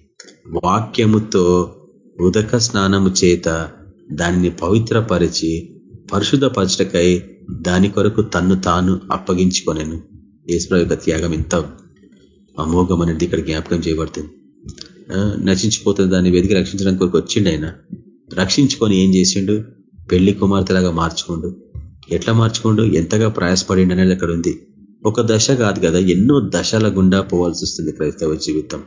A: వాక్యముతో ఉదక స్నానము చేత దానిని పవిత్రపరిచి పరిశుద్ధపరచటకై దాని కొరకు తన్ను తాను అప్పగించుకొనేను. ఏసుప్రభు యొక్క త్యాగం ఎంత అమోఘం అనేది ఇక్కడ జ్ఞాపకం చేయబడుతుంది. నశించిపోతుంది దాన్ని వెతికి రక్షించడానికి కొరకు వచ్చిండు ఆయన. రక్షించుకొని ఏం చేసిండు? పెళ్ళి కుమార్తెలాగా మార్చుకోండు. ఎట్లా మార్చుకోండు? ఎంతగా ప్రయాసపడిండు అనేది అక్కడ ఉంది. ఒక దశ కాదు కదా ఎన్నో దశల గుండా పోవాల్సి వస్తుంది క్రైస్తవ జీవితం.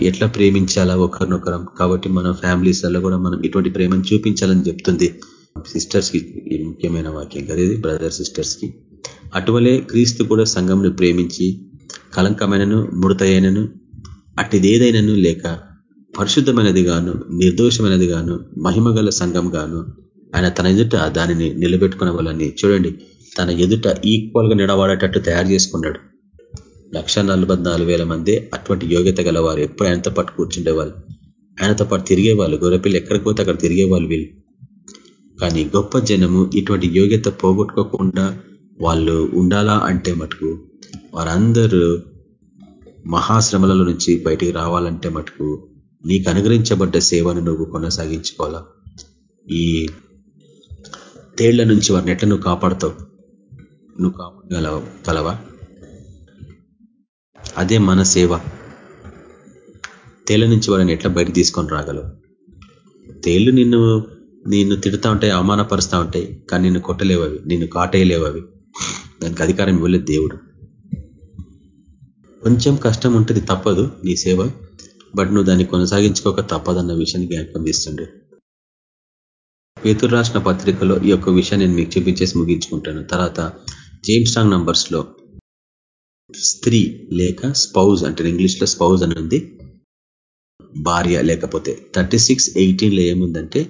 A: ఎట్లా ప్రేమించాలా ఒకరినొకరం? కాబట్టి మన ఫ్యామిలీస్లలో కూడా మనం ఇటువంటి ప్రేమను చూపించాలని చెప్తుంది. సిస్టర్స్కి ముఖ్యమైన వాక్యం కదా ఇది బ్రదర్ సిస్టర్స్కి అటువలే క్రీస్తు కూడా సంఘంను ప్రేమించి కలంకమైనను మృతయైనను అట్టిదేదైనను లేక పరిశుద్ధమైనది గాను నిర్దోషమైనది గాను మహిమగల సంఘం గాను ఆయన తన ఎదుట దానిని నిలబెట్టుకునే వాళ్ళని చూడండి. తన ఎదుట ఈక్వల్గా నిలబడేటట్టు తయారు చేసుకున్నాడు. లక్ష మంది అటువంటి యోగ్యత గలవారు ఎప్పుడు ఆయనతో పాటు కూర్చుండేవాళ్ళు ఆయనతో పాటు తిరిగేవాళ్ళు గొర్రెపిల్లి ఎక్కడికి పోతే అక్కడ తిరిగేవాళ్ళు వీళ్ళు. కానీ గొప్ప జనము ఇటువంటి యోగ్యత పోగొట్టుకోకుండా వాళ్ళు ఉండాలా అంటే మటుకు వారందరూ మహాశ్రమలలో నుంచి బయటికి రావాలంటే మటుకు నీకు అనుగ్రహించబడ్డ సేవను నువ్వు కొనసాగించుకోవాలా. ఈ తేళ్ళ నుంచి వారిని ఎట్లా నువ్వు కాపాడతావు? నువ్వు కాపాడగలవ కలవా అదే మన సేవ. తేళ్ళ నుంచి వారిని ఎట్లా బయట తీసుకొని రాగలవు? తేళ్ళు నిన్ను నిన్ను తిడతా ఉంటాయి అవమానపరుస్తూ ఉంటాయి కానీ నిన్ను కొట్టలేవు అవి నిన్ను కాటేయలేవు అవి. దానికి అధికారం ఇవ్వలేదు దేవుడు. కొంచెం కష్టం ఉంటుంది తప్పదు నీ సేవ బట్ నువ్వు దాన్ని కొనసాగించుకోక తప్పదన్న విషయాన్ని జ్ఞాపకం తీస్తుండే పేతురు రాసిన పత్రికలో ఈ యొక్క విషయాన్ని నేను మీకు చూపించేసి ముగించుకుంటాను. తర్వాత జేమ్స్ స్ట్రాంగ్ నంబర్స్లో స్త్రీ లేక స్పౌజ్ అంటే ఇంగ్లీష్లో స్పౌజ్ అని ఉంది. భార్య లేకపోతే థర్టీ సిక్స్ ఎయిటీన్లో ఏముందంటే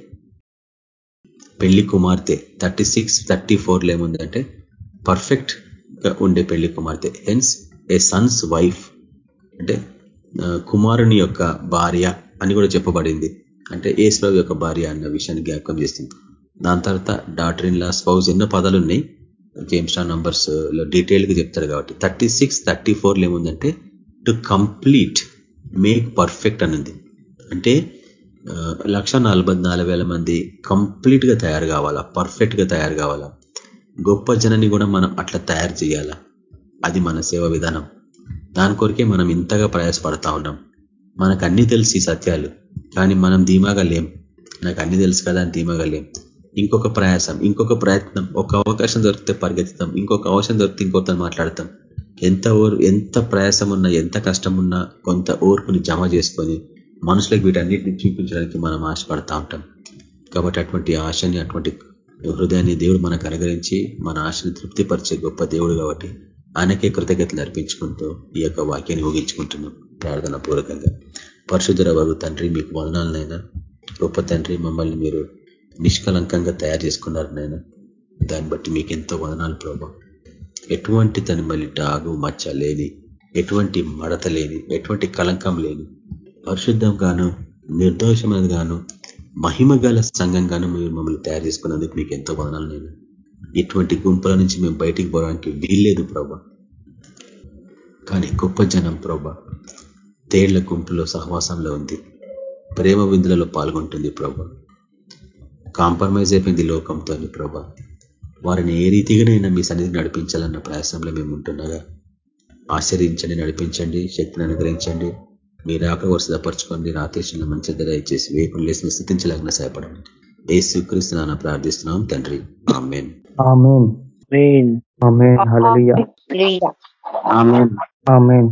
A: పెళ్ళి కుమార్తె థర్టీ సిక్స్ థర్టీ ఫోర్లో ఏముందంటే పర్ఫెక్ట్గా ఉండే పెళ్ళి కుమార్తె. హెన్స్ ఏ సన్స్ వైఫ్ అంటే కుమారుని యొక్క భార్య అని కూడా చెప్పబడింది. అంటే ఏసుప్రభు యొక్క భార్య అన్న విషయాన్ని జ్ఞాపకం చేస్తుంది. దాని తర్వాత డాటర్ ఇన్ లా స్పౌజ్ ఎన్నో పదాలు ఉన్నాయి. జేమ్స్టా నంబర్స్లో డీటెయిల్గా చెప్తారు కాబట్టి. థర్టీ సిక్స్ థర్టీ ఫోర్లో ఏముందంటే టు కంప్లీట్ మేక్ పర్ఫెక్ట్ అనేది. అంటే లక్ష మంది కంప్లీట్గా తయారు కావాలా పర్ఫెక్ట్గా తయారు కావాలా? గొప్ప జనని కూడా మనం అట్లా తయారు చేయాలా? అది మన సేవ విధానం. దాని కొరికే మనం ఇంతగా ప్రయాసపడతా ఉన్నాం. మనకు అన్ని తెలిసి సత్యాలు కానీ మనం ధీమాగా లేం. నాకు అన్ని తెలుసు కదా అని ధీమాగా లేం. ఇంకొక ప్రయాసం ఇంకొక ప్రయత్నం ఒక అవకాశం దొరికితే పరిగెత్తుతాం ఇంకొక అవకాశం దొరికితే ఇంకొకతో మాట్లాడతాం. ఎంత ఓర్ ఎంత ప్రయాసం ఉన్నా ఎంత కష్టం ఉన్నా కొంత ఓర్పుని జమ చేసుకొని మనుషులకు వీటన్నిటిని చూపించడానికి మనం ఆశపడతా ఉంటాం. కాబట్టి అటువంటి ఆశని అటువంటి హృదయాన్ని దేవుడు మనకు అనుగ్రహించి మన ఆశని తృప్తిపరిచే గొప్ప దేవుడు కాబట్టి ఆయనకే కృతజ్ఞతలు అర్పించుకుంటూ ఈ యొక్క వాక్యాన్ని ఊగించుకుంటున్నాం ప్రార్థన పూర్వకంగా. పరశుధర వగు తండ్రి మీకు వదనాలనైనా. గొప్ప తండ్రి మమ్మల్ని మీరు నిష్కలంకంగా తయారు చేసుకున్నారు నాయన. దాన్ని బట్టి మీకు ఎంతో వదనాలు ప్రభా. ఎటువంటి తను మళ్ళీ డాగు మచ్చ లేని ఎటువంటి మడత లేని ఎటువంటి కలంకం లేని పరిశుద్ధం గాను నిర్దోషమైనది గాను మహిమ గల సంఘంగాను మీరు మమ్మల్ని తయారు చేసుకున్నందుకు మీకు ఎంతో వదనాలు నేను ఇటువంటి గుంపుల నుంచి మేము బయటికి పోవడానికి వీల్లేదు ప్రభా. కానీ గొప్ప జనం ప్రభా. తేళ్ళ గుంపులో సహవాసంలో ఉంది. ప్రేమ విందులలో పాల్గొంటుంది ప్రభా. కాంప్రమైజ్ అయిపోయింది లోకంతో ప్రభా. వారిని ఏ రీతిగానైనా మీ సన్నిధి నడిపించాలన్న ప్రయాసంలో మేము ఉంటుండగా ఆశ్రయించండి నడిపించండి శక్తిని అనుగ్రహించండి. మీరు ఆక వరుసపరచుకోండి రాతేశంలో మంచి దయచేసి వేకులు లేసి స్థితించలేకుండా సహాయపడండి. ఏ స్వీకరిస్తు నాన్న ప్రార్థిస్తున్నాం తండ్రి. Amen.
B: Amen. Amen. Hallelujah. Amen. Amen.